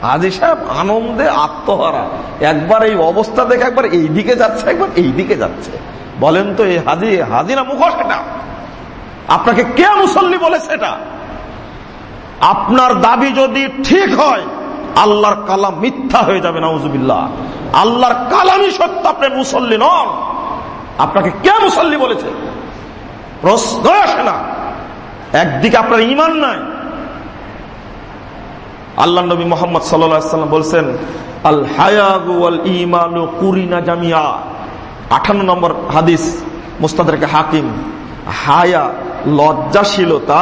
আজি সাহেব আনন্দে আত্মহারা। একবার এই অবস্থা দেখে একবার এই দিকে যাচ্ছে, একবার এই দিকে যাচ্ছে। বলেন তো এই হাজি হাজি না মুখোশ এটা? আপনাকে কে মুসল্লি বলেছে এটা? আপনার দাবি যদি ঠিক হয়, আল্লাহর কালাম মিথ্যা হয়ে যাবে, নাউজুবিল্লাহ। আল্লাহর কালামই সত্য, আপনি মুসল্লি নন। আপনাকে কে মুসল্লি বলেছে? প্রশ্ন আসে না। একদিকে আপনার ইমান নাই। আল্লাহ নবী মোহাম্মদ সাল্লাম বলছেন, আল হায়াগু আল ইমানু কুরিনা জামিয়া। আঠান্ন নম্বর হাদিস মুস্তাদকে হাকিম, হায়া, লজ্জাশীলতা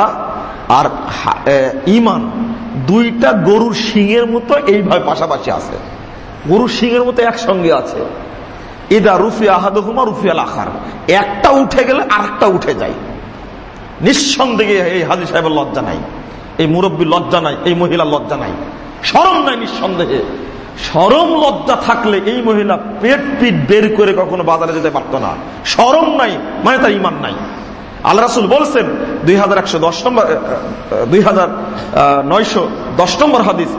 আর ইমান দুইটা গরুর শিঙের মতো এইভাবে পাশাপাশি আছে। গরুর শিঙের মতো একসঙ্গে আছে। এদা রুফি আহাদুমা রুফি আল আখার একটা উঠে গেলে আর একটা উঠে যায়। নিঃসন্দেহে এই হাজি সাহেবের লজ্জা নাই। এই মুরব্বী লজ্জা নাই, এই মহিলা লজ্জা নাই। সরম নাই নিঃসন্দেহে। সরম লজ্জা থাকলে এই মহিলা পেট পিট বের করে কখনো বাজারে যেতে পারত না। সরম নাই মানে তার ইমান নাই। আল্লাহ রাসুল বলছেন, দুই হাজার একশো দশ নম্বর দুই হাজার নয়শো দশ নম্বর হাদিস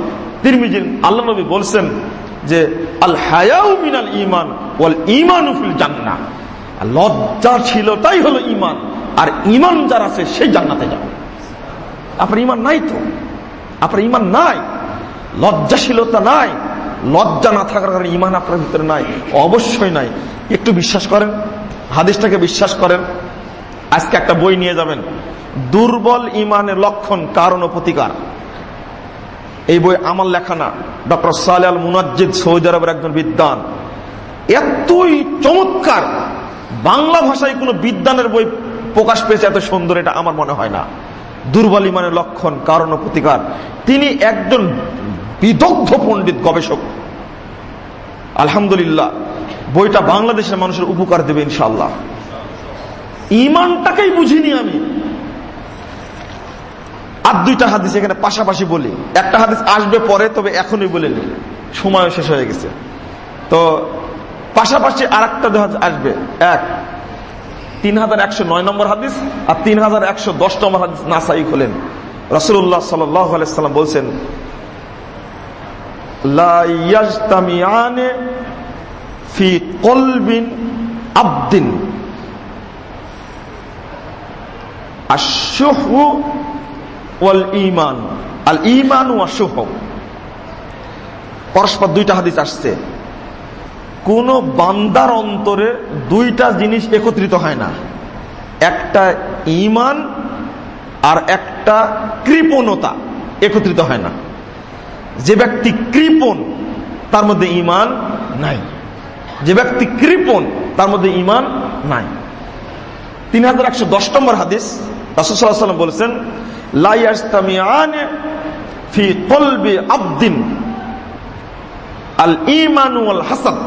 তিরমিজিন আল্লাহ নবী বলছেন যে আল হায়াউ মিনাল ইমান ওয়াল ইমান উফিল জান্না লজ্জা ছিল, তাই হলো ইমান আর ইমান যার আছে সেই জান্নাতে যাবে। আপনার ইমান নাই তো? আপনার ইমান নাই? লজ্জাশীলতা নাই? লজ্জা না থাকার কারণে ইমান আপনার ভিতরে নাই? অবশ্যই নাই। একটু বিশ্বাস করেন, হাদিসটাকে বিশ্বাস করেন। আজকে একটা বই নিয়ে যাবেন। দুর্বল ইমানের লক্ষণ কারণ ও প্রতিকার। এই বই আমার লেখা না। ডক্টর সালে আল মুনাজিদ সৌদি আরবের একজন বিদ্যান এতই চমৎকার বাংলা ভাষায় কোনো বিদ্যানের বই প্রকাশ পেয়েছে, এত সুন্দর এটা আমার মনে হয় না। দুর্বল ইমানের লক্ষণ, কারণ ও প্রতিকার। তিনি একজন বিদগ্ধ পণ্ডিত, গবেষক। আলহামদুলিল্লাহ, বইটা বাংলাদেশের মানুষের উপকার দেবে ইনশাল্লাহ ইমানটাকেই বুঝিনি আমি। আর দুইটা হাদিস এখানে পাশাপাশি বলি। একটা হাদিস আসবে পরে, তবে এখনই বলে নি। সময় শেষ হয়ে গেছে। তো পাশাপাশি আর একটা আসবে। এক তিন হাজার একশো নয় নম্বর হাদিস আর তিন হাজার একশো দশ নম্বর হাদিস নাসাই খোলেন। রসুল্লাহ সাল্লাম বলছেন আব্দিন। ওয়াল ইমান আল ইমান ওয়া পরস্পর দুইটা হাদিস আসছে। কোন বান্দার অন্তরে দুইটা জিনিস একত্রিত হয় না। একটা ইমান আর একটা কৃপণতা একত্রিত হয় না। যে ব্যক্তি কৃপণ, তার মধ্যে ইমান নাই। যে ব্যক্তি কৃপণ, তার মধ্যে ইমান নাই। তিন হাজার একশো দশ নম্বর হাদিস রাসুসাল্লাম বলেছেন ফি কলবি আব্দিন। আল ইমান হাসাদ।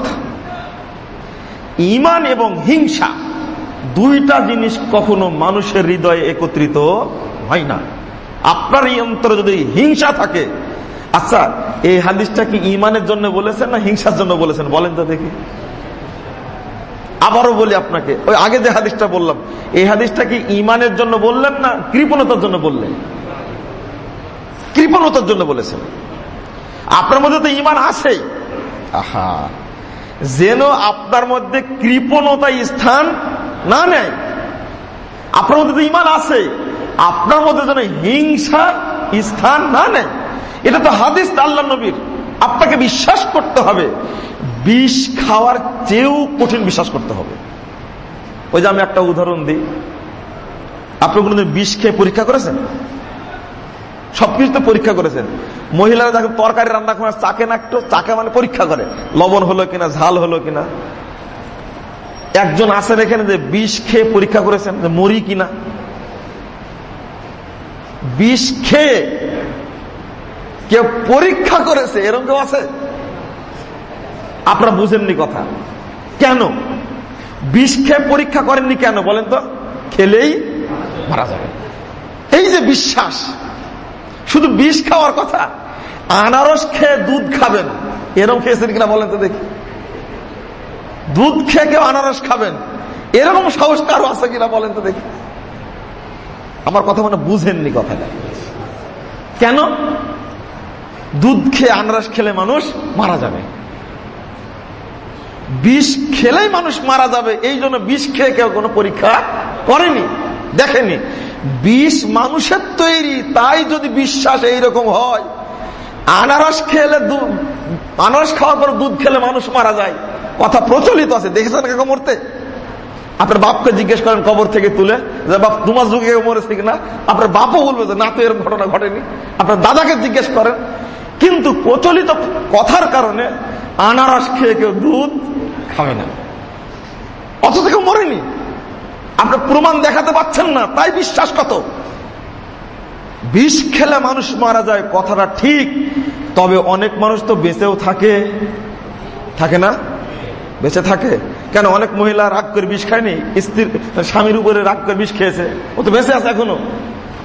ইমান এবং হিংসা দুইটা জিনিস কখনো মানুষের হৃদয়ে একত্রিত হয় না। আপনার এই অন্তরে যদি হিংসা থাকে আচ্ছা এই হাদিসটা কি ইমানের জন্য বলেছেন না হিংসার জন্য বলেছেন? বলেন তো দেখি। আবারও বলি আপনাকে, ওই আগে যে হাদিসটা বললাম, এই হাদিসটা কি ইমানের জন্য বললেন না কৃপণতার জন্য বললেন? কৃপণতার জন্য বলেছেন। আপনার মধ্যে তো ইমান আছে আহা, যেন আপনার মধ্যে কৃপণতা স্থান না নেয়। আপনার মধ্যে তো ইমান আছে আপনার মধ্যে যেন হিংসা স্থান না নেয়। এটা তো হাদিস আল্লাহ নবীর। আপনাকে বিশ্বাস করতে হবে। বিষ খাওয়ার চেয়েও কঠিন বিশ্বাস করতে হবে। ওই যে আমি একটা উদাহরণ দিই। আপনি কোনদিন বিষ খেয়ে পরীক্ষা করেছেন? সবকিছু তো পরীক্ষা করেছেন। মহিলারা দেখেন তরকারি রান্না করে চাকে না, একটু চাকে মানে পরীক্ষা করে। লবণ হলো কিনা, ঝাল হলো কিনা। একজন আছেন এখানে যে বিষ খেয়ে পরীক্ষা করেছেন, যে মরি কিনা। বিষ খেয়ে কেউ পরীক্ষা করেছে, এরকম কেউ আছে? আপনারা বুঝেননি কথা। কেন? বিষ খেয়ে পরীক্ষা করেননি কেন বলেন তো? খেলেই মারা যাবে। এই যে বিশ্বাস, শুধু বিষ খাওয়ার কথা, আনারস খেয়ে দুধ খাবেন, এরকম খেয়েছেন কিনা বলেন তো দেখি। দুধ খেয়ে কেউ আনারস খাবেন, এরকম সাহস কারও আছে কিনা বলেন তো দেখি। আমার কথা মানে বুঝেননি কথাটা। কেন? দুধ খেয়ে আনারস খেলে মানুষ মারা যাবে। বিষ খেলেই মানুষ মারা যাবে, এই জন্য বিষ খেয়ে কেউ কোনো পরীক্ষা করেনি, দেখেনি। বিষ মানুষের তৈরি, তাই যদি বিশ্বাস এইরকম হয়, আনারস খেলে আনারস খাওয়ার পর দুধ খেলে মানুষ মারা যায়। কথা প্রচলিত আছে, দেখেছেন কাকে মরতে? আপনার বাপকে জিজ্ঞেস করেন কবর থেকে তুলে, যে বাপ, তোমার যুগে মরেছে কিনা? আপনার বাপও বলবে যে, না, তো এরকম ঘটনা ঘটেনি। আপনার দাদাকে জিজ্ঞেস করেন। কিন্তু প্রচলিত কথার কারণে আনারস খেয়ে কেউ দুধ খাবে না অথচ কেউ মরেনি। আপনি প্রমাণ দেখাতে পাচ্ছেন না, তাই বিশ্বাস কত? বিষ খেলে মানুষ মারা যায়, কথাটা ঠিক। তবে অনেক মানুষ তো বেঁচেও থাকে। থাকে না? বেঁচে থাকে। কেন? অনেক মহিলা রাগ করে বিষ খায়নি। স্ত্রীর, স্বামীর উপরে রাগ করে বিষ খেয়েছে। ও তো বেঁচে আছে এখনও।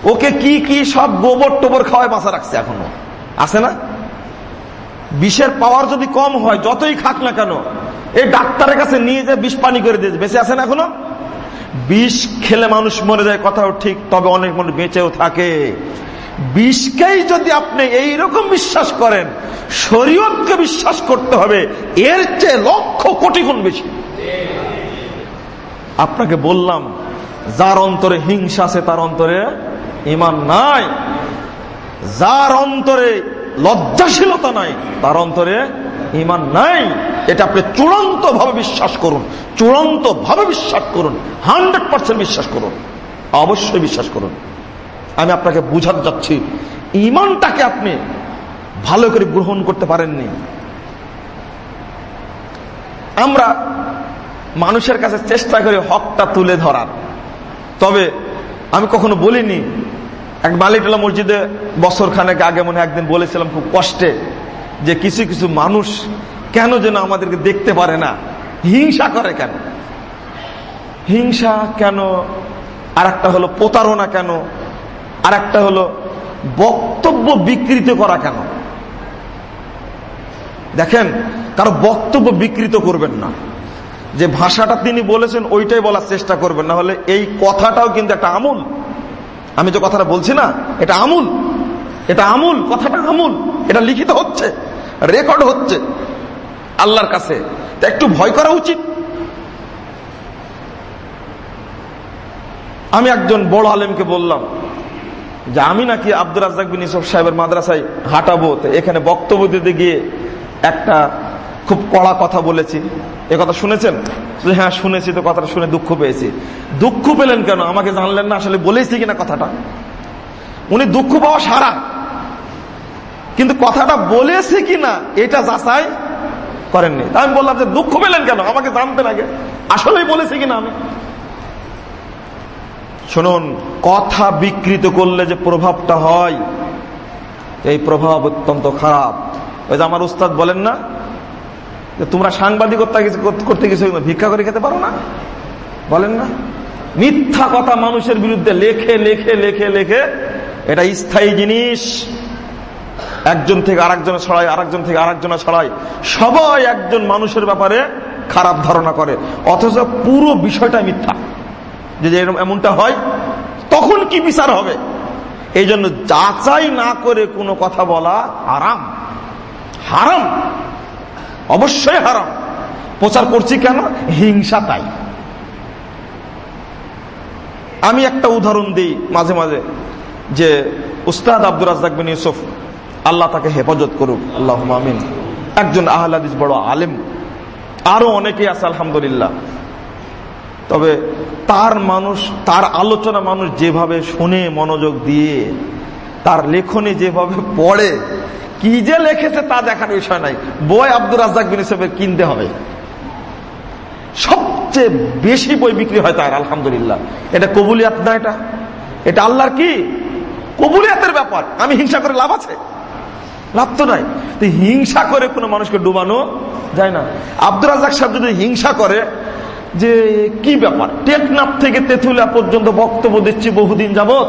ওকে কি কি সব গোবর টোবর খাওয়ায় বাঁচা রাখছে এখনও? আছে না? বিষের পাওয়ার যদি কম হয়, যতই খাক না কেন এই ডাক্তারের কাছে নিয়ে যে বিষ পানি করে দিয়েছে, বেঁচে আছে না এখনও? বিষ খেলে মানুষ মরে যায়, কথাও ঠিক, তবে অনেক মানুষ বেঁচেও থাকে। বিষকেই যদি আপনি এই রকম বিশ্বাস করেন, শরীয়তকে বিশ্বাস করতে হবে, এর চেয়ে লক্ষ কোটি গুণ বেশি। আপনাকে বললাম, যার অন্তরে হিংসা আছে, তার অন্তরে ইমান নাই। যার অন্তরে লজ্জাশীলতা নাই, তার অন্তরে ইমান নাই, এটা আপনি চূড়ান্ত ভাবে বিশ্বাস করুন চূড়ান্ত ভাবে বিশ্বাস করুন, হান্ড্রেড পার্সেন্ট বিশ্বাস করুন, অবশ্যই বিশ্বাস করুন। আমি আপনাকে বুঝাতে যাচ্ছি, ইমানটাকে আপনি ভালো করে গ্রহণ করতে পারেননি। আমরা মানুষের কাছে চেষ্টা করি হকটা তুলে ধরার। তবে আমি কখনো বলিনি, এক মালিকলা মসজিদে বছর খানেক আগে মনে একদিন বলেছিলাম, খুব কষ্টে যে কিছু কিছু মানুষ কেন যেন আমাদেরকে দেখতে পারে না? হিংসা করে কেন? হিংসা কেন? আর একটা হলো প্রতারণা কেন? আর একটা হলো বক্তব্য বিকৃত করা কেন? দেখেন, কারও বক্তব্য বিকৃত করবেন না। যে ভাষাটা তিনি বলেছেন, ওইটাই বলার চেষ্টা করবেন। না হলে এই কথাটাও কিন্তু একটা আমুল। আমি যে কথাটা বলছি না, এটা আমুল। এটা আমুল, কথাটা আমুল। এটা লিখিত হচ্ছে। রেকর্ড হচ্ছে আল্লাহর কাছে। একটু ভয় করা উচিত। আমি একজন বড় আলেমকে বললাম যে আমি নাকি আব্দুল রাজাক বিন ইসফ সাহেবের মাদ্রাসায় হাঁটাবো। এখানে বক্তব্য দিতে গিয়ে একটা খুব কড়া কথা বলেছি। এ কথা শুনেছেন? হ্যাঁ শুনেছি তো, কথাটা শুনে দুঃখ পেয়েছি। দুঃখ পেলেন কেন? আমাকে জানলেন না, আসলে বলেছি কিনা কথাটা? উনি দুঃখ পাওয়া সারা। কিন্তু কথাটা বলেছে কিনা, এটা যাচাই করেননি। আমি বললাম যে, দুঃখ পেলেন কেন? আমাকে জানতেন আগে আসলেই বলেছি কিনা আমি? শুনুন, কথা বিকৃত করলে যে প্রভাবটা হয়, এই প্রভাব অত্যন্ত খারাপ। ওই যে আমার উস্তাদ বলেন না, যে তোমরা সাংবাদিকতা করতে কিছু ভিক্ষা করে খেতে পারো না? বলেন না। মিথ্যা কথা মানুষের বিরুদ্ধে লেখে লেখে লেখে লেখে, এটা স্থায়ী জিনিস। একজন থেকে আরেকজনে ছড়ায়, আরেকজন থেকে আরেকজনে ছড়ায়। সবাই একজন মানুষের ব্যাপারে খারাপ ধারণা করে। অথচ পুরো বিষয়টা মিথ্যা। যে এমনটা হয়, তখন কি বিচার হবে? এই জন্য যাচাই না করে কোনো কথা বলা হারাম। হারাম। অবশ্যই হারাম। প্রচার করছি কেন? হিংসা তাই। আমি একটা উদাহরণ দিই মাঝে মাঝে, যে উস্তাদ আব্দুর রাজাক বিন ইউসুফ আল্লাহ তাকে হেফাজত করুক। আল্লাহ আমিন। একজন আহলাদিস বড় আলেম। আরও অনেকে আছে, আলহামদুলিল্লাহ। তবে তার মানুষ, তার আলোচনা মানুষ যেভাবে শুনে, মনোযোগ দিয়ে, তার লেখনে যেভাবে পড়ে, কি যে লেখেছে তা দেখার বিষয় নাই। বই আব্দুর রাজাক বিন ইসবের কিনতে হবে। সবচেয়ে বেশি বই বিক্রি হয় তার, আলহামদুলিল্লাহ। এটা কবুলিয়াত না এটা? এটা আল্লাহর কি? কবুলিয়াতের ব্যাপার। আমি হিংসা করে লাভ আছে? লাভ তো নাই। হিংসা করে কোনো মানুষকে ডুবানো যায় না। আব্দুর রাজাক সাহেব যদি হিংসা করে যে কি ব্যাপার? টেকনাফ থেকে তেঁতুলিয়া পর্যন্ত বক্তব্য দিচ্ছি বহুদিন যাবত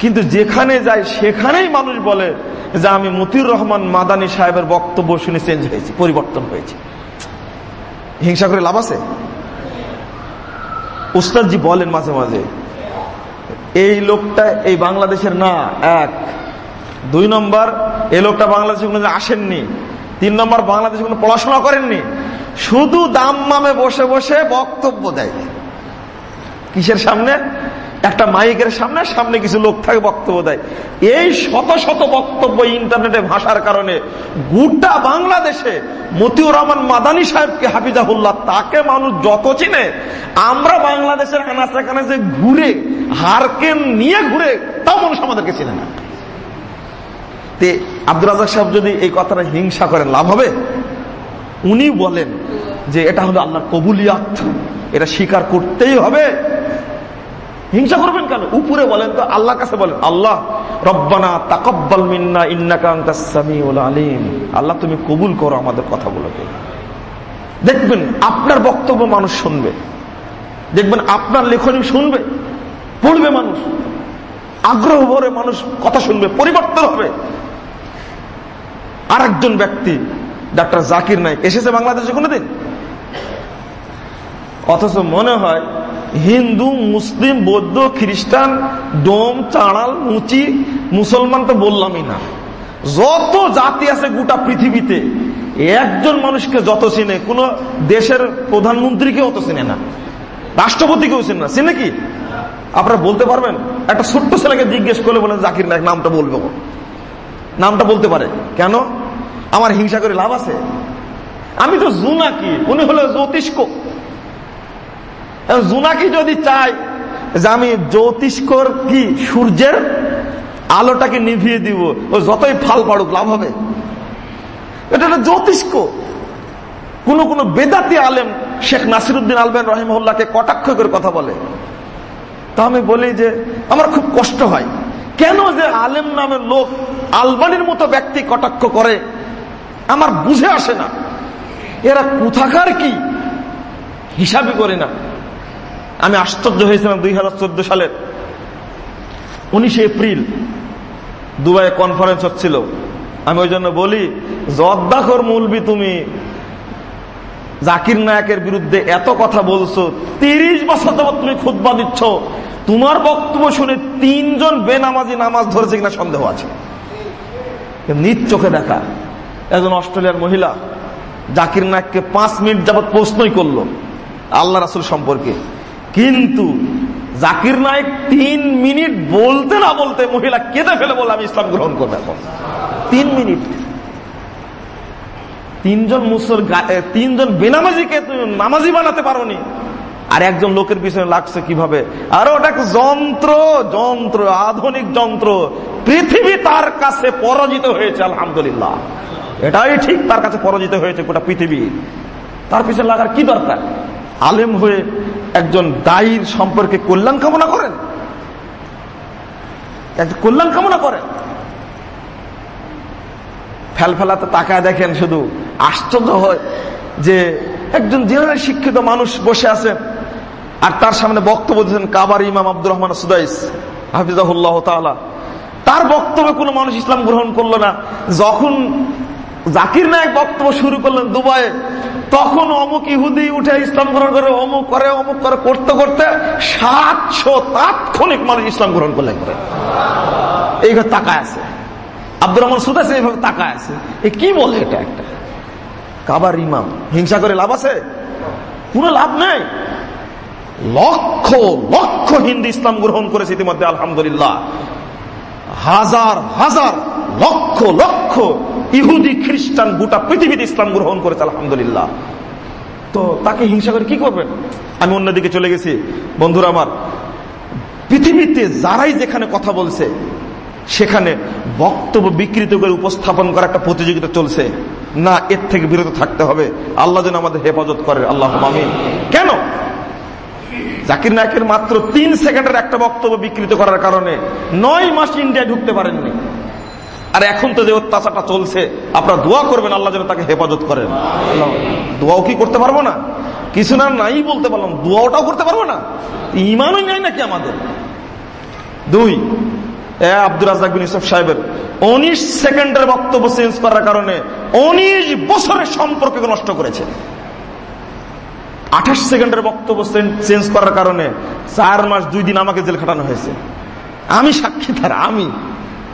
কিন্তু যেখানে যায় সেখানেই মানুষ বলে যে আমি মতির রহমান মাদানী সাহেবের বক্তব্য শুনে চেঞ্জ হয়েছি, পরিবর্তন হয়েছে। হিংসা করে লাভ আছে? উস্তাদজি বলেন মাঝে মাঝে, এই লোকটা এই বাংলাদেশের না, এক। দুই নম্বর, এই লোকটা বাংলাদেশে কোনো আসেননি। তিন নম্বর, বাংলাদেশে কোনো পড়াশোনা করেননি। শুধু দাম মামে বসে বসে বক্তব্য দেয়। কিসের সামনে? একটা মাইকের সামনে সামনে কিছু লোক থাকে, বক্তব্য দেয়। এই শত শত বক্তব্য ইন্টারনেটে ভাষার কারণে গোটা বাংলাদেশে মতিউর রহমান মাদানী সাহেবকে হাফিজাহুল্লাহ তাকে মানুষ যত চিনে, আমরা বাংলাদেশের কানাচে কানাচে ঘুরে হারকে নিয়ে ঘুরে, তাও মানুষ আমাদেরকে চিনে না। তে আব্দুল রাজাক সাহেব যদি এই কথাটা হিংসা করেন লাভ হবে? উনি বলেন যে এটা হলো আল্লাহর কবুলিয়াত। এটা স্বীকার করতেই হবে। হিংসা করবেন কেন? উপরে বলেন তো, আল্লাহর কাছে বলেন, আল্লাহ, রব্বানা তাকব্বাল মিন্না ইন্নাকা আনতাস সামিউল আলিম। আল্লাহ, তুমি কবুল করো আমাদের কথাগুলোকে। দেখবেন, আপনার বক্তব্য মানুষ শুনবে। দেখবেন, আপনার লেখনী শুনবে। পড়বে মানুষ। আগ্রহ ভরে মানুষ কথা শুনবে, পরিবর্তন হবে। আর একজন ব্যক্তি, ডাক্তার জাকির নাইক এসেছে বাংলাদেশে কোনোদিন? অথচ মনে হয় হিন্দু, মুসলিম, বৌদ্ধ, খ্রিস্টান, ডোম, চাঁড়াল, মুচি, মুসলমান তো বললামই না। যত জাতি আছে গোটা পৃথিবীতে, একজন মানুষকে যত চিনে, কোন দেশের প্রধানমন্ত্রীকে অত চিনে না। রাষ্ট্রপতিকেও চিনে না। চিনে কি? আপনারা বলতে পারবেন? একটা ছোট্ট ছেলেকে জিজ্ঞেস করলে বলেন, জাকির নায়ক, নামটা বলব। নামটা বলতে পারে। কেন? আমার হিংসা করে লাভ আছে? আমি তো জুনাকি, উনি হলো জ্যোতিষ্ক। জুনাকি যদি চাই যে আমি জ্যোতিষ্কর কি সূর্যের আলোটাকে নিভিয়ে দিব, ও যতই ফাল পাড়ুক, লাভ হবে। এটা একটা জ্যোতিষ্ক। কোন কোন বেদাতি আলেম শেখ নাসিরুদ্দিন আলবেন রহিমহল্লাকে কটাক্ষ করে কথা বলে। তা আমি বলি যে, আমার খুব কষ্ট হয়। কেন যে আলেম নামের লোক আলবানির মতো ব্যক্তি কটাক্ষ করে? আমার বুঝে আসে না। এরা কোথাকার কি? হিসাবই করে না। আমি আশ্চর্য হয়েছিলাম দুই হাজার চোদ্দ সালের। উনিশে এপ্রিল দুবাই কনফারেন্স হচ্ছিল। আমি ওই জন্য বলি জদ্দাকর মূলবি তুমি। জাকির নায়কের বিরুদ্ধে এত কথা বলছো, তিরিশ বছর যাবৎ তুমি খুদ্া দিচ্ছ। তোমার বক্তব্য শুনে তিনজন বেনামাজি নামাজ ধরেছে কিনা সন্দেহ আছে। নিজ চোখে দেখা। একজন অস্ট্রেলিয়ার মহিলা জাকির নায়ককে পাঁচ মিনিট যাবৎ প্রশ্নই করল, আল্লাহ রাসুল সম্পর্কে। কিন্তু জাকির নায়ক তিন মিনিট বলতে না বলতে মহিলা কেঁদে ফেলে বলে আমি ইসলাম গ্রহণ করব এখন। তিন মিনিট। তিনজন মুসল তিনজন বেনামাজিকে নামাজি বানাতে পারো আর একজন লোকের পিছনে লাগছে কীভাবে? আর ওটা যন্ত্র যন্ত্র, আধুনিক যন্ত্র। পৃথিবী তার কাছে পরাজিত হয়েছে, আলহামদুলিল্লাহ। এটাই ঠিক তার কাছে পরাজিত হয়েছে গোটা পৃথিবী। তার পিছনে লাগার কি দরকার? আলেম হয়ে একজন দায়ীর সম্পর্কে কল্যাণ কামনা করেন? কল্যাণ কামনা করেন? ফেল ফেলাতে তাকায় দেখেন শুধু আশ্চর্য হয় যে একজন জেনারেল শিক্ষিত মানুষ বসে আছেন আর তার সামনে বক্তব্য দিচ্ছেন কাবার ইমাম আব্দুর রহমান সুদাইস, হাফিজাহুল্লাহ তার বক্তব্যে কোনো মানুষ ইসলাম গ্রহণ করল না। যখন জাকির নায়ক বক্তব্য শুরু করলেন দুবাইয়ে। তখন অমুক ইহুদি উঠে ইসলাম গ্রহণ করে, অমুক করে অমুক করে, করতে করতে সাতশো তাৎক্ষণিক মানুষ ইসলাম গ্রহণ করলেন করে এইভাবে তাকায় আছে। আব্দুর রহমান সুদাস এইভাবে তাকায় আছে। এ কি বলে এটা একটা? কাবার ইমাম, হিংসা করে লাভ আছে? কোন লাভ নেই। লক্ষ লক্ষ হিন্দু ইসলাম গ্রহণ করেছে ইতিমধ্যে, আলহামদুলিল্লাহ। হাজার হাজার লক্ষ লক্ষ ইহুদি, খ্রিস্টান গোটা পৃথিবীতে ইসলাম গ্রহণ করেছে, আলহামদুলিল্লাহ। তো তাকে হিংসা করে কি করবেন? আমি অন্যদিকে চলে গেছি। বন্ধুরা আমার, পৃথিবীতে যারাই যেখানে কথা বলছে, সেখানে বক্তব্য বিকৃত করে উপস্থাপন করা একটা প্রতিযোগিতা চলছে। না, এর থেকে বিরত থাকতে হবে। আল্লাহ যেন আমাদের হেফাজত করে আল্লাহ মামিন কেন? জাকির নায়কের মাত্র তিন সেকেন্ডের একটা বক্তব্য বিকৃত করার কারণে নয় মাস ইন্ডিয়ায় ঢুকতে পারেননি। আর এখন তো যে অত্যাচারটা চলছে, আপনারা দোয়া করবেন, আল্লাহ যেন তাকে হেফাজত করেন। দোয়াও কি করতে পারব না? কিছু না, নাই বলতে পারলাম দোয়াটাও করতে পারব না? ইমানই নাই নাকি আমাদের? দুই আব্দুল রাজাক বিন ইউসুফ সাহেবের উনিশ সেকেন্ডের বক্তব্য চেঞ্জ করার কারণে উনিশ বছরের সম্পর্কে নষ্ট করেছে। আঠাশ সেকেন্ডের বক্তব্য চেঞ্জ করার কারণে চার মাস দুই দিন আমাকে জেল খাটানো হয়েছে। আমি সাক্ষী তার, আমি।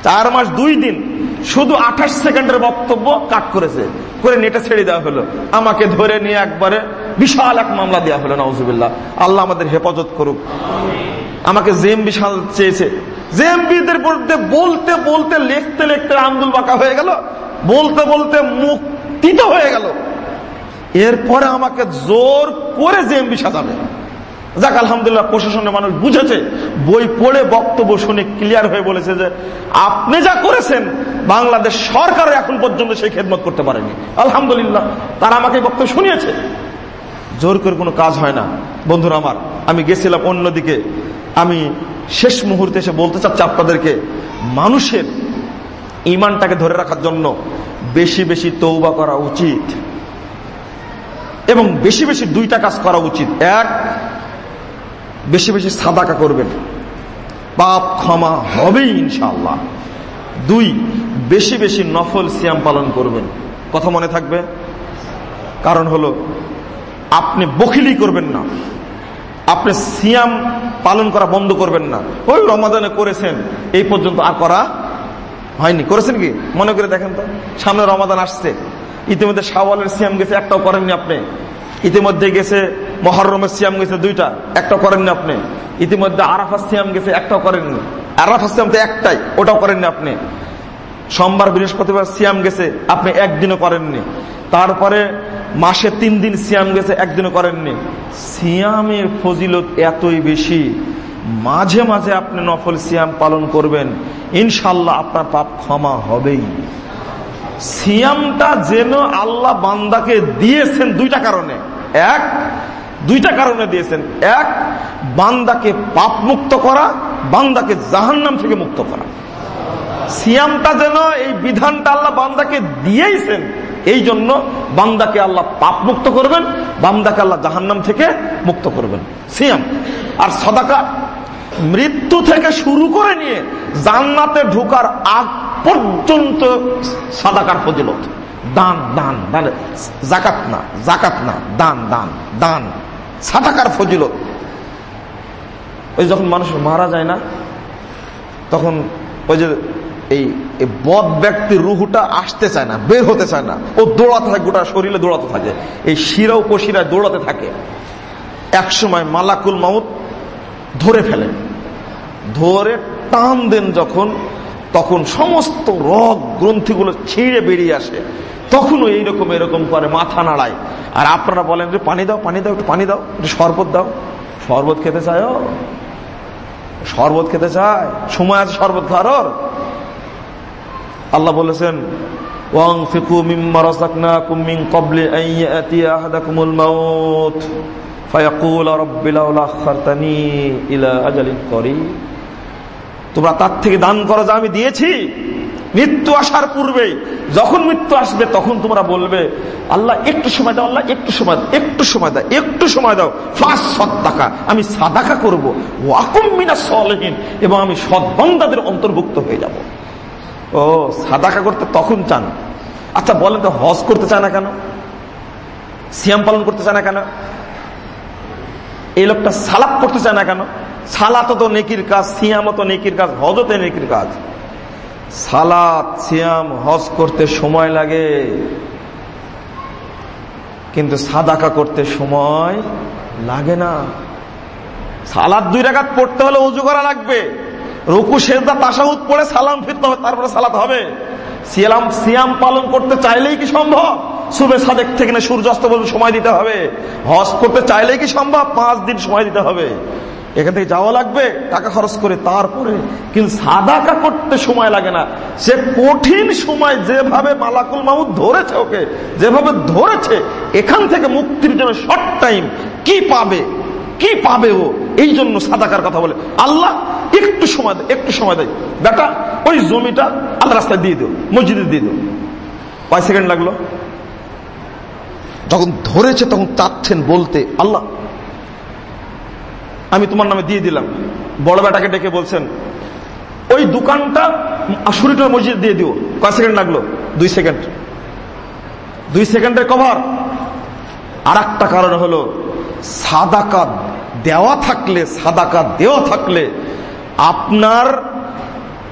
চার মাস দুই দিন শুধু আঠাশ সেকেন্ডের বক্তব্য কাট করেছে। করে নেটে ছেড়ে দেওয়া হলো। আমাকে ধরে নিয়ে একবারে বিশাল এক মামলা দেওয়া হলো নওজুবিল্লাহ আল্লাহ আমাদের হেফাজত করুক। আমাকে বিশাল চেয়েছে। জেএমবিদের বিরুদ্ধে বলতে বলতে লিখতে লিখতে আন্দোল বাঁকা হয়ে গেল। বলতে বলতে মুখ তিত হয়ে গেল। এরপরে আমাকে জোর করে জেএমবি সাজাবে। যাক, আলহামদুলিল্লাহ, প্রশাসনের মানুষ বুঝেছে। বই পড়ে বক্তব্য শুনে ক্লিয়ার হয়ে বলেছে যে, আপনি যা করেছেন, বাংলাদেশ সরকার এখন পর্যন্ত সেই খেদমত করতে পারেনি। আলহামদুলিল্লাহ, তারা আমাকে বক্তব্য শুনিয়েছে। জোর করে কোনো কাজ হয় না। বন্ধুরা আমার, আমি গেছিলাম অন্যদিকে। আমি শেষ মুহূর্তে এসে বলতে চাচ্ছি আপনাদেরকে, মানুষের ইমানটাকে ধরে রাখার জন্য বেশি বেশি তৌবা করা উচিত। এবং বেশি বেশি দুইটা কাজ করা উচিত। এক বেশি বেশি সাদাকা করবেন। পাপ ক্ষমা হবেই ইনশাল্লাহ দুই, বেশি বেশি নফল সিয়াম পালন করবেন। কথা মনে থাকবে? কারণ হলো, আপনি বকিলি করবেন না। আপনি সিয়াম পালন করা বন্ধ করবেন না। ওই রমাদানে করেছেন, এই পর্যন্ত আর করা হয়নি। করেছেন কি? মনে করে দেখেন তো, সামনে রমাদান আসছে। ইতিমধ্যে সাওয়ালের সিয়াম গেছে, একটাও করেননি আপনি। ইতিমধ্যে গেছে মহরমের সিয়াম গেছে দুইটা, একটাও করেননি আপনি। ইতিমধ্যে আরাফা সিয়াম গেছে, একটাও করেননি। আরাফা সিয়াম তো একটাই, ওটাও করেননি আপনি। সোমবার বৃহস্পতিবার সিয়াম গেছে, আপনি একদিনও করেননি। তারপরে মাসে তিন দিন সিয়াম গেছে, একদিনও করেননি। সিয়ামের ফজিলত এতই বেশি, মাঝে মাঝে আপনি নফল সিয়াম পালন করবেন। ইনশাল্লাহ আপনার পাপ ক্ষমা হবেই। সিয়ামটা যেন আল্লাহ বান্দাকে দিয়েছেন দুইটা কারণে। এক, দুইটা কারণে দিয়েছেন। এক, বান্দাকে পাপ মুক্ত করা, বান্দাকে জাহান্নাম থেকে মুক্ত করা। সিয়ামটা যেন এই বিধানটা আল্লাহ বান্দাকে দিয়েইছেন, এই জন্য বান্দাকে আল্লাহ পাপ মুক্ত করবেন, বান্দাকে আল্লাহ জাহান্নাম থেকে মুক্ত করবেন। সিয়াম। আর সদাকা, মৃত্যু থেকে শুরু করে নিয়ে জান্নাতে ঢুকার আগ পর্যন্ত সাদাকার ফজিলত। দান দান দান। জাকাত না জাকাত না। দান দান দান। সাদাকার ফজিলত। ওই যখন মানুষ মারা যায় না, তখন ওই যে এই বদ ব্যক্তির রুহুটা আসতে চায় না, বের হতে চায় না। ও দৌড়াতে থাকে, গোটা শরীরে দৌড়াতে থাকে। এই শিরা উপশিরায় দৌড়াতে থাকে। এক সময় মালাকুল মাউত ধরে ফেলেন ধরে টান দেন যখন তখন সমস্ত রগ গ্রন্থিগুলো ছিঁড়ে বেরিয়ে আসে তখনও এইরকম এরকম করে মাথা নাড়ায় আর আপনারা বলেন যে পানি দাও পানি দাও একটু পানি দাও একটু শরবত দাও শরবত খেতে চায় শরবত খেতে চায় সময় আছে শরবত খাওয়ার আল্লাহ বলেছেন وانفقوا مما رزقناكم من قبل ان ياتي احدكم الموت فيقول رب لولا اخرتني الى اجل قريب তোমরা তার থেকে দান করো যা আমি দিয়েছি। মৃত্যু আসার পূর্বে যখন মৃত্যু আসবে, তখন তোমরা বলবে, আল্লাহ, একটু সময় দাও, আল্লাহ, একটু সময় দাও, একটু সময় দাও, একটু সময় দাও। ফাঁস সত্তাকা আমি সাদাকা করব। সলহীন, এবং আমি সদ্বন্দাদের অন্তর্ভুক্ত হয়ে যাব। ও, সাদাকা করতে তখন চান। আচ্ছা বলেন তো, হজ করতে চায় না কেন? সিয়াম পালন করতে চায় না কেন? এই লোকটা সালাপ করতে চায় না কেন? সালাত তো নেকির কাজ, সিয়াম তো নেকির কাজ, হজতে নেকির কাজ। সালাত, সিয়াম, হজ করতে সময় লাগে। কিন্তু সাদাকা করতে সময় লাগে না। সালাদ দুই রাখাত পড়তে হলে উজু করা লাগবে। রুকু সেজদা তাসাহুদ পড়ে সালাম ফিরতে হবে তারপরে সালাত হবে। সিয়াম সিয়াম পালন করতে চাইলেই কি সম্ভব? সুবে সাদেক থেকে না সূর্যাস্ত বলবে সময় দিতে হবে। হজ করতে চাইলেই কি সম্ভব? পাঁচ দিন সময় দিতে হবে। এখান থেকে যাওয়া লাগবে, টাকা খরচ করে তারপরে। কিন্তু সাদাকা করতে সময় লাগে না। সে কঠিন সময় যেভাবে মালাকুল মাহুদ ধরেছে ওকে, যেভাবে ধরেছে, এখান থেকে মুক্তির জন্য শর্ট টাইম কি পাবে? কি পাবে ও? এই জন্য সাদাকার কথা বলে। আল্লাহ, একটু সময় দেয় একটু সময় দেয় বেটা, ওই জমিটা আল্লাহ রাস্তায় দিয়ে দিও, মসজিদে দিয়ে দিও। কয় সেকেন্ড লাগল? যখন ধরেছে, তখন চাচ্ছেন বলতে, আল্লাহ, আমি তোমার নামে দিয়ে দিলাম। বড় বেটাকে ডেকে বলছেন, ওই দোকানটা আশুরিটা মসজিদ দিয়ে দিও। কয় সেকেন্ড লাগল? দুই সেকেন্ড। দুই সেকেন্ডের কভার। আর একটা কারণ হলো সাদাকা দেওয়া থাকলে, সাদাকা দেওয়া থাকলে, আপনার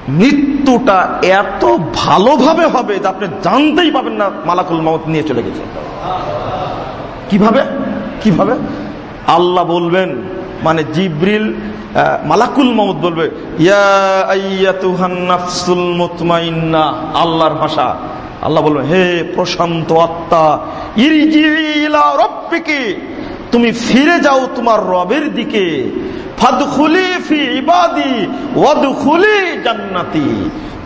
মৃত্যুটা এত ভালোভাবে হবে যে আপনি জানতেই পাবেন না মালাকুল মামত নিয়ে চলে গেছে। কীভাবে? কীভাবে? আল্লাহ বলবেন মানে জিব্রিল মালাকুল মামুদ বলবে আল্লাহর ভাষা। আল্লাহ বলবেন, হে প্রশান্ত আত্মা ইরিজিলা রব্বিকে তুমি ফিরে যাও তোমার রবের দিকে।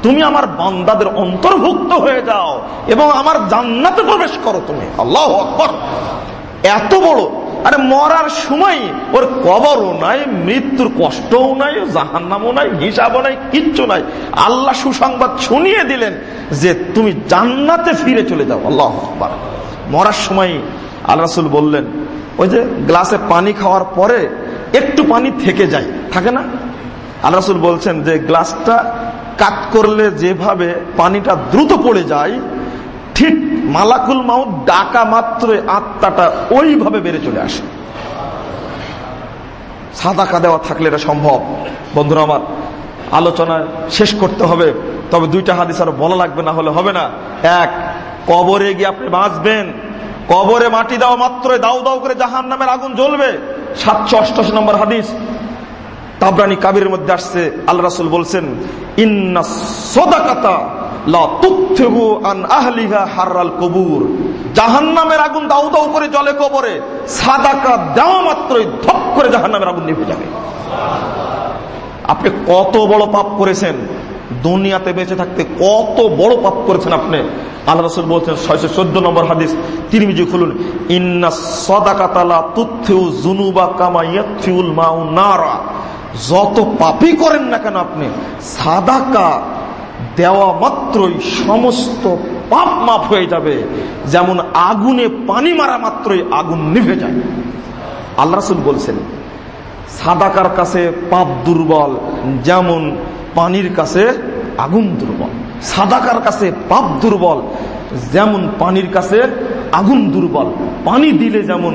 তুমি আমার বান্দাদের অন্তর্ভুক্ত হয়ে যাও এবং আমার জান্নাতে প্রবেশ করো তুমি। আল্লাহ আকবর। এত বড়। আরে মরার সময় ওর কবরও নাই, মৃত্যুর কষ্টও নাই জাহান্নামও নাই, হিসাবও নাই, কিচ্ছু নাই। আল্লাহ সুসংবাদ শুনিয়ে দিলেন যে তুমি জান্নাতে ফিরে চলে যাও। আল্লাহ আকবর। মরার সময় আল্লাহ রাসুল বললেন, ওই যে গ্লাসে পানি খাওয়ার পরে একটু পানি থেকে যায়, থাকে না? আল্লাহ রাসুল বলছেন যে গ্লাসটা কাট করলে যেভাবে পানিটা দ্রুত পড়ে যায়, ঠিক মালাকুল মাউদ ডাকা মাত্র আত্মাটা ওইভাবে বেড়ে চলে আসে। সাদাকা দেওয়া থাকলে এটা সম্ভব। বন্ধুরা আমার, আলোচনা শেষ করতে হবে, তবে দুইটা হাদিস আরও বলা লাগবে না হলে হবে না। এক, কবরে গিয়ে আপনি বাঁচবেন। কবরে মাটি দেওয়া মাত্র, দাও দাও করে জাহান নামের আগুন জ্বলবে। সাতশো অষ্টাশি নম্বর হাদিস। তাবরানি কাবিরের মধ্যে আসছে, আল্লাহ রাসুল বলছেন, ইন্না জাহান্নামের আগুন দাউ দাউ করে জলে কবরে মাত্রই করে জাহান্নামের আগুন নিভে যাবে। আপনি কত বড় পাপ করেছেন দুনিয়াতে বেঁচে থাকতে কত বড় পাপ করেছেন আপনি। আল্লাহ রসুল বলছেন, ছয়শো চোদ্দ নম্বর হাদিস, তিরমিজি খুলুন, ইন্না সদাকাতালা তুথিউ জুনুবা কামাইয়াথিউল মাউ নারা। যত পাপই করেন না কেন আপনি, সাদাকা দেওয়া মাত্রই সমস্ত পাপ মাপ হয়ে যাবে। যেমন আগুনে পানি মারা মাত্রই আগুন নিভে যায়। আল্লাহ রাসুল বলছেন, সাদাকার কাছে পাপ দুর্বল, যেমন পানির কাছে আগুন দুর্বল, সাদাকার কাছে পাপ দুর্বল, যেমন পানির কাছে আগুন দুর্বল, পানি দিলে যেমন,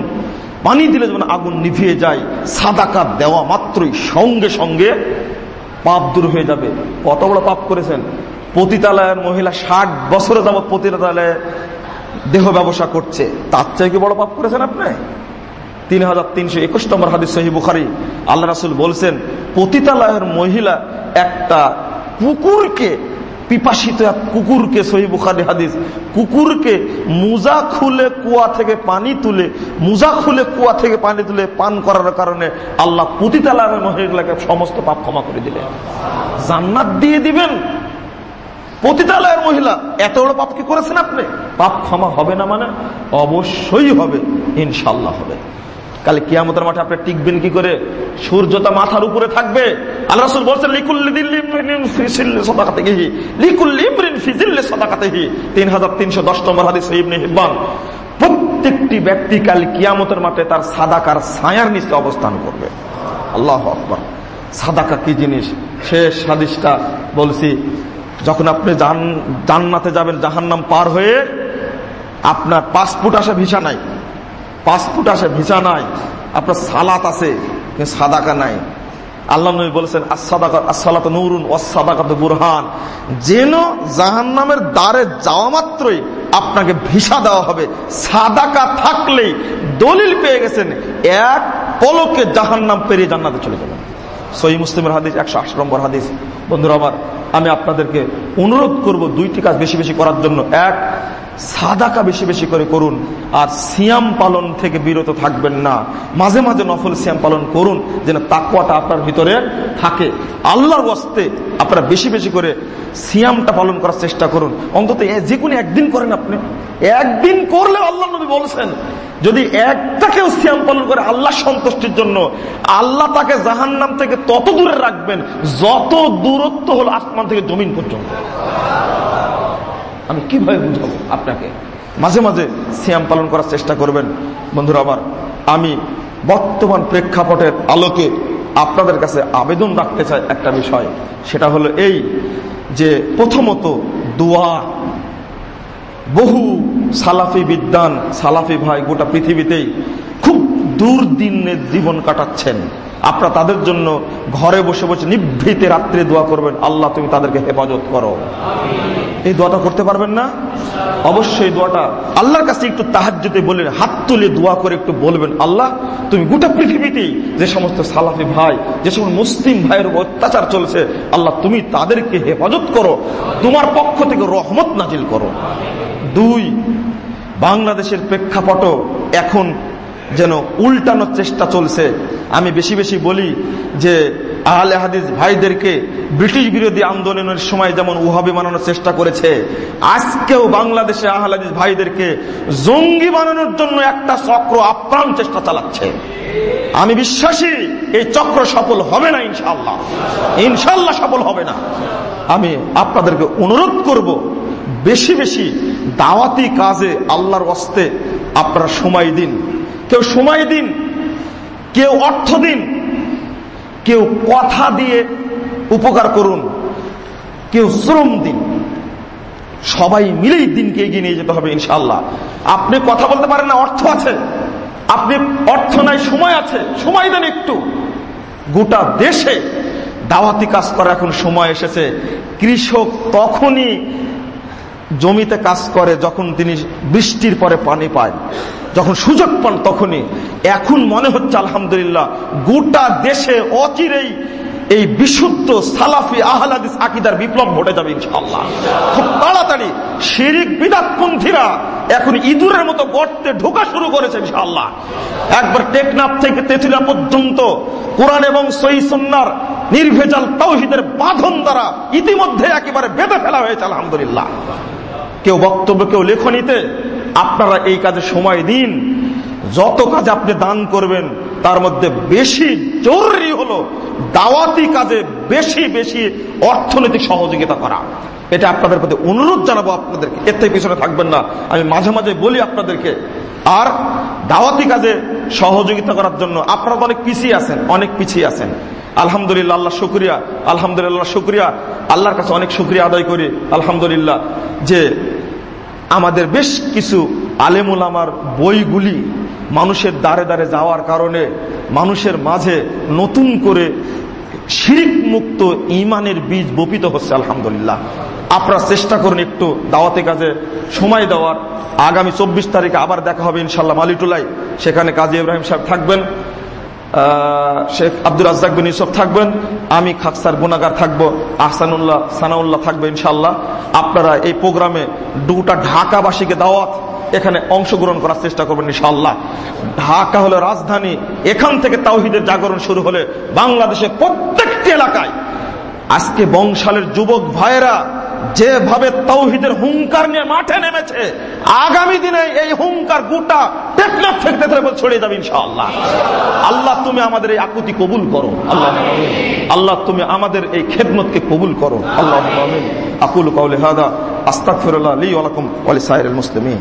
পানি দিলে যেমন আগুন নিভিয়ে যায় সাদাকার দেওয়া মাত্রই সঙ্গে সঙ্গে পাপ দূর হয়ে যাবে। কত বড় পাপ করেছেন? পতিতালয়ের মহিলা ষাট বছরে যাবৎ পতিতালয়ে দেহ ব্যবসা করছে। তার চেয়ে কি বড় পাপ করেছেন আপনি? তিন হাজার তিনশো একুশ নম্বর হাদিস সহি বুখারি। আল্লাহ রাসুল বলছেন, পতিতালয়ের মহিলা একটা কুকুরকে, পিপাসিত এক কুকুরকে সহি হাদিস, কুকুরকে মুজা খুলে কুয়া থেকে পানি তুলে, মুজা খুলে কুয়া থেকে পানি তুলে পান করার কারণে আল্লাহ পতিতালয়ের মহিলাকে সমস্ত পাপ ক্ষমা করে দিলেন। জান্নাত দিয়ে দিবেন। পতিতালয়ের মহিলা, এত বড় পাপ কি করেছেন আপনি? পাপ ক্ষমা হবে না মানে? অবশ্যই হবে ইনশাল্লাহ হবে। কালে কিয়ামতের মাঠে আপনি টিকবেন কি করে? সূর্য সূর্যটা মাথার উপরে থাকবে। আল্লাহ রাসূল বলছেন, লিকুল্লি দিল্লিমরিন ফি সিল্লি সাদাকাতিহি, লিকুল্লি ইমরিন ফি জিল্লি সাদাকাতিহি। 3310 নম্বর প্রত্যেকটি ব্যক্তি কাল কিয়ামতের মাঠে তার সাদাকার ছায়ার নিচে অবস্থান করবে। আল্লাহ আকবার। সাদাকা কি জিনিস? শেষ হাদিসটা বলছি, যখন আপনি জান্নাতে যাবেন, জাহান্নাম পার হয়ে আপনার পাসপোর্ট আসে ভিসা নাই। পাসপোর্ট আসে, ভিসা নাই, আপনার সালাত আছে সাদাকা নাই। আল্লাহ নবী বলেছেন আসসালাত নুরুন অসাদাকাত বুরহান। যেন জাহান নামের দ্বারে যাওয়া মাত্রই আপনাকে ভিসা দেওয়া হবে। সাদাকা থাকলেই দলিল পেয়ে গেছেন, এক পলকে জাহান নাম পেরিয়ে জান্নাতে চলে যাবেন সহি মুসলিমের হাদিস, একশো আট নম্বর হাদিস। বন্ধুরা আমার, আমি আপনাদেরকে অনুরোধ করব দুইটি কাজ বেশি বেশি করার জন্য। এক সাদাকা বেশি বেশি করে করুন। আর সিয়াম পালন থেকে বিরত থাকবেন না। মাঝে মাঝে নফল সিয়াম পালন করুন, যেন তাকুয়াটা আপনার ভিতরে থাকে। আল্লাহর বস্তে আপনারা বেশি বেশি করে সিয়ামটা পালন করার চেষ্টা করুন। অন্তত যে কোনো একদিন করেন আপনি। একদিন করলে আল্লাহ নবী বলছেন, যদি একটা কেউ সিয়াম পালন করে আল্লাহ সন্তুষ্টির জন্য, আল্লাহ তাকে জাহান নাম থেকে তত দূরে রাখবেন, যত দূরত্ব হল আসমান থেকে জমিন পর্যন্ত। আমি কীভাবে বুঝাবো আপনাকে? মাঝে মাঝে সিয়াম পালন করার চেষ্টা করবেন। বন্ধুরা আমার, আমি বর্তমান প্রেক্ষাপটের আলোকে আপনাদের কাছে আবেদন রাখতে চাই একটা বিষয়। সেটা হলো এই যে প্রথমত দোয়া। বহু সালাফি বিদ্যান সালাফি ভাই গোটা পৃথিবীতেই খুব দুর্দিনের জীবন কাটাচ্ছেন। আপনারা তাদের জন্য ঘরে বসে বসে নিভৃতে রাত্রে দোয়া করবেন। আল্লাহ, তুমি তাদেরকে হেফাজত করো। এই দোয়াটা করতে পারবেন না? অবশ্যই দোয়াটা আল্লাহর কাছে একটু তাহাজ্যতে বললেন, হাত তুলে দোয়া করে একটু বলবেন, আল্লাহ, তুমি গোটা পৃথিবীতেই যে সমস্ত সালাফি ভাই, যে সমস্ত মুসলিম ভাইয়ের অত্যাচার চলছে, আল্লাহ, তুমি তাদেরকে হেফাজত করো। তোমার পক্ষ থেকে রহমত নাজিল করো। দুই, বাংলাদেশের প্রেক্ষাপট এখন যেন উল্টানোর চেষ্টা চলছে। আমি বেশি বেশি বলি যে, আহলে হাদিস ভাইদেরকে ব্রিটিশ বিরোধী আন্দোলনের সময় যেমন উহাবি বানানোর চেষ্টা করেছে, আজকেও বাংলাদেশে আহলে হাদিস ভাইদেরকে জঙ্গি বানানোর জন্য একটা চক্র আপ্রাণ চেষ্টা চালাচ্ছে। আমি বিশ্বাসী, এই চক্র সফল হবে না ইনশাল্লাহ ইনশাল্লাহ সফল হবে না। আমি আপনাদেরকে অনুরোধ করব, বেশি বেশি দাওয়াতি কাজে আল্লাহর অস্তে আপনারা সময় দিন। কেউ সময় দিন, কেউ অর্থ দিন, কেউ কথা দিয়ে উপকার করুন, কেউ শ্রম দিন। সবাই মিলেই দিনকে এগিয়ে নিয়ে যেতে হবে ইনশাল্লাহ আপনি কথা বলতে পারেন না, অর্থ আছে। আপনি অর্থ নাই, সময় আছে। সময় দেন একটু। গোটা দেশে দাওয়াতি কাজ করা এখন সময় এসেছে। কৃষক তখনই জমিতে কাজ করে যখন তিনি বৃষ্টির পরে পানি পায়। যখন সুযোগ পান তখনই। এখন মনে হচ্ছে, আলহামদুলিল্লাহ, গোটা দেশে অচিরেই এই বিশুদ্ধ সালাফি আহলাদিস আকিদার বিপ্লব ঘটে যাবে ইনশাল্লাহ খুব তাড়াতাড়ি শিরিক বিদাতপন্থীরা এখন ইঁদুরের মতো গর্তে ঢোকা শুরু করেছে ইনশাল্লাহ একবার টেকনাফ থেকে তেতুলা পর্যন্ত কোরআন এবং সন্ন্যার নির্ভেজাল তৌহিদের বাঁধন দ্বারা ইতিমধ্যে একেবারে বেঁধে ফেলা হয়েছে, আলহামদুলিল্লাহ। কেউ বক্তব্য, কেউ লেখনীতে আপনারা এই কাজে সময় দিন। যত কাজ আপনি দান করবেন, তার মধ্যে বেশি জরুরি হলো দাওয়াতি কাজে বেশি বেশি অর্থনৈতিক সহযোগিতা করা। এটা আপনাদের প্রতি অনুরোধ জানাব আপনাদেরকে। এর থেকে পিছনে থাকবেন না। আমি মাঝে মাঝে বলি আপনাদেরকে। আর দাওয়াতি কাজে সহযোগিতা করার জন্য আপনারা তো অনেক পিছিয়ে আছেন, অনেক পিছিয়ে আছেন। আলহামদুলিল্লাহ, আল্লাহ শুক্রিয়া। আলহামদুলিল্লাহ শুক্রিয়া। আল্লাহর কাছে অনেক শুক্রিয়া আদায় করি, আলহামদুলিল্লাহ। যে আমাদের বেশ কিছু আলেমুল আমার বইগুলি মানুষের দ্বারে দ্বারে যাওয়ার কারণে মানুষের মাঝে নতুন করে শিরিক মুক্ত ইমানের বীজ বপিত হচ্ছে, আলহামদুলিল্লাহ। আপনারা চেষ্টা করুন একটু দাওয়াতে কাজে সময় দেওয়ার। আগামী চব্বিশ তারিখে আবার দেখা হবে ইনশাল্লাহ মালিটুলাই সেখানে কাজী ইব্রাহিম সাহেব থাকবেন। শেখ আব্দুল রাজ্জাক বিন ইউসুফ থাকবেন, আমি খাকসার গুনাগার থাকব, আহসানুল্লাহ, সানাউল্লাহ থাকবে ইনশাল্লাহ আপনারা এই প্রোগ্রামে দুটা ঢাকাবাসীকে দাওয়াত, এখানে অংশগ্রহণ করার চেষ্টা করবেন ইনশাল্লাহ ঢাকা হলো রাজধানী, এখান থেকে তাওহিদের জাগরণ শুরু হলে বাংলাদেশের প্রত্যেকটি এলাকায় আজকে বংশালের যুবক ভাইয়েরা যেভাবে তৌহিদের হুঙ্কার নিয়ে মাঠে নেমেছে, আগামী দিনে এই হুঙ্কার গোটা টেকনাফ থেকে ছড়িয়ে যাবে ইনশাআল্লাহ। আল্লাহ তুমি আমাদের এই আকুতি কবুল করো। আল্লাহ আল্লাহ তুমি আমাদের এই খেদমতকে কবুল করো। আল্লাহ আকুল কাউলে হাদা আস্তাকফিরুল্লাহ লি ওয়া লাকুম ওয়া লিসাইরিল মুসলিমিন।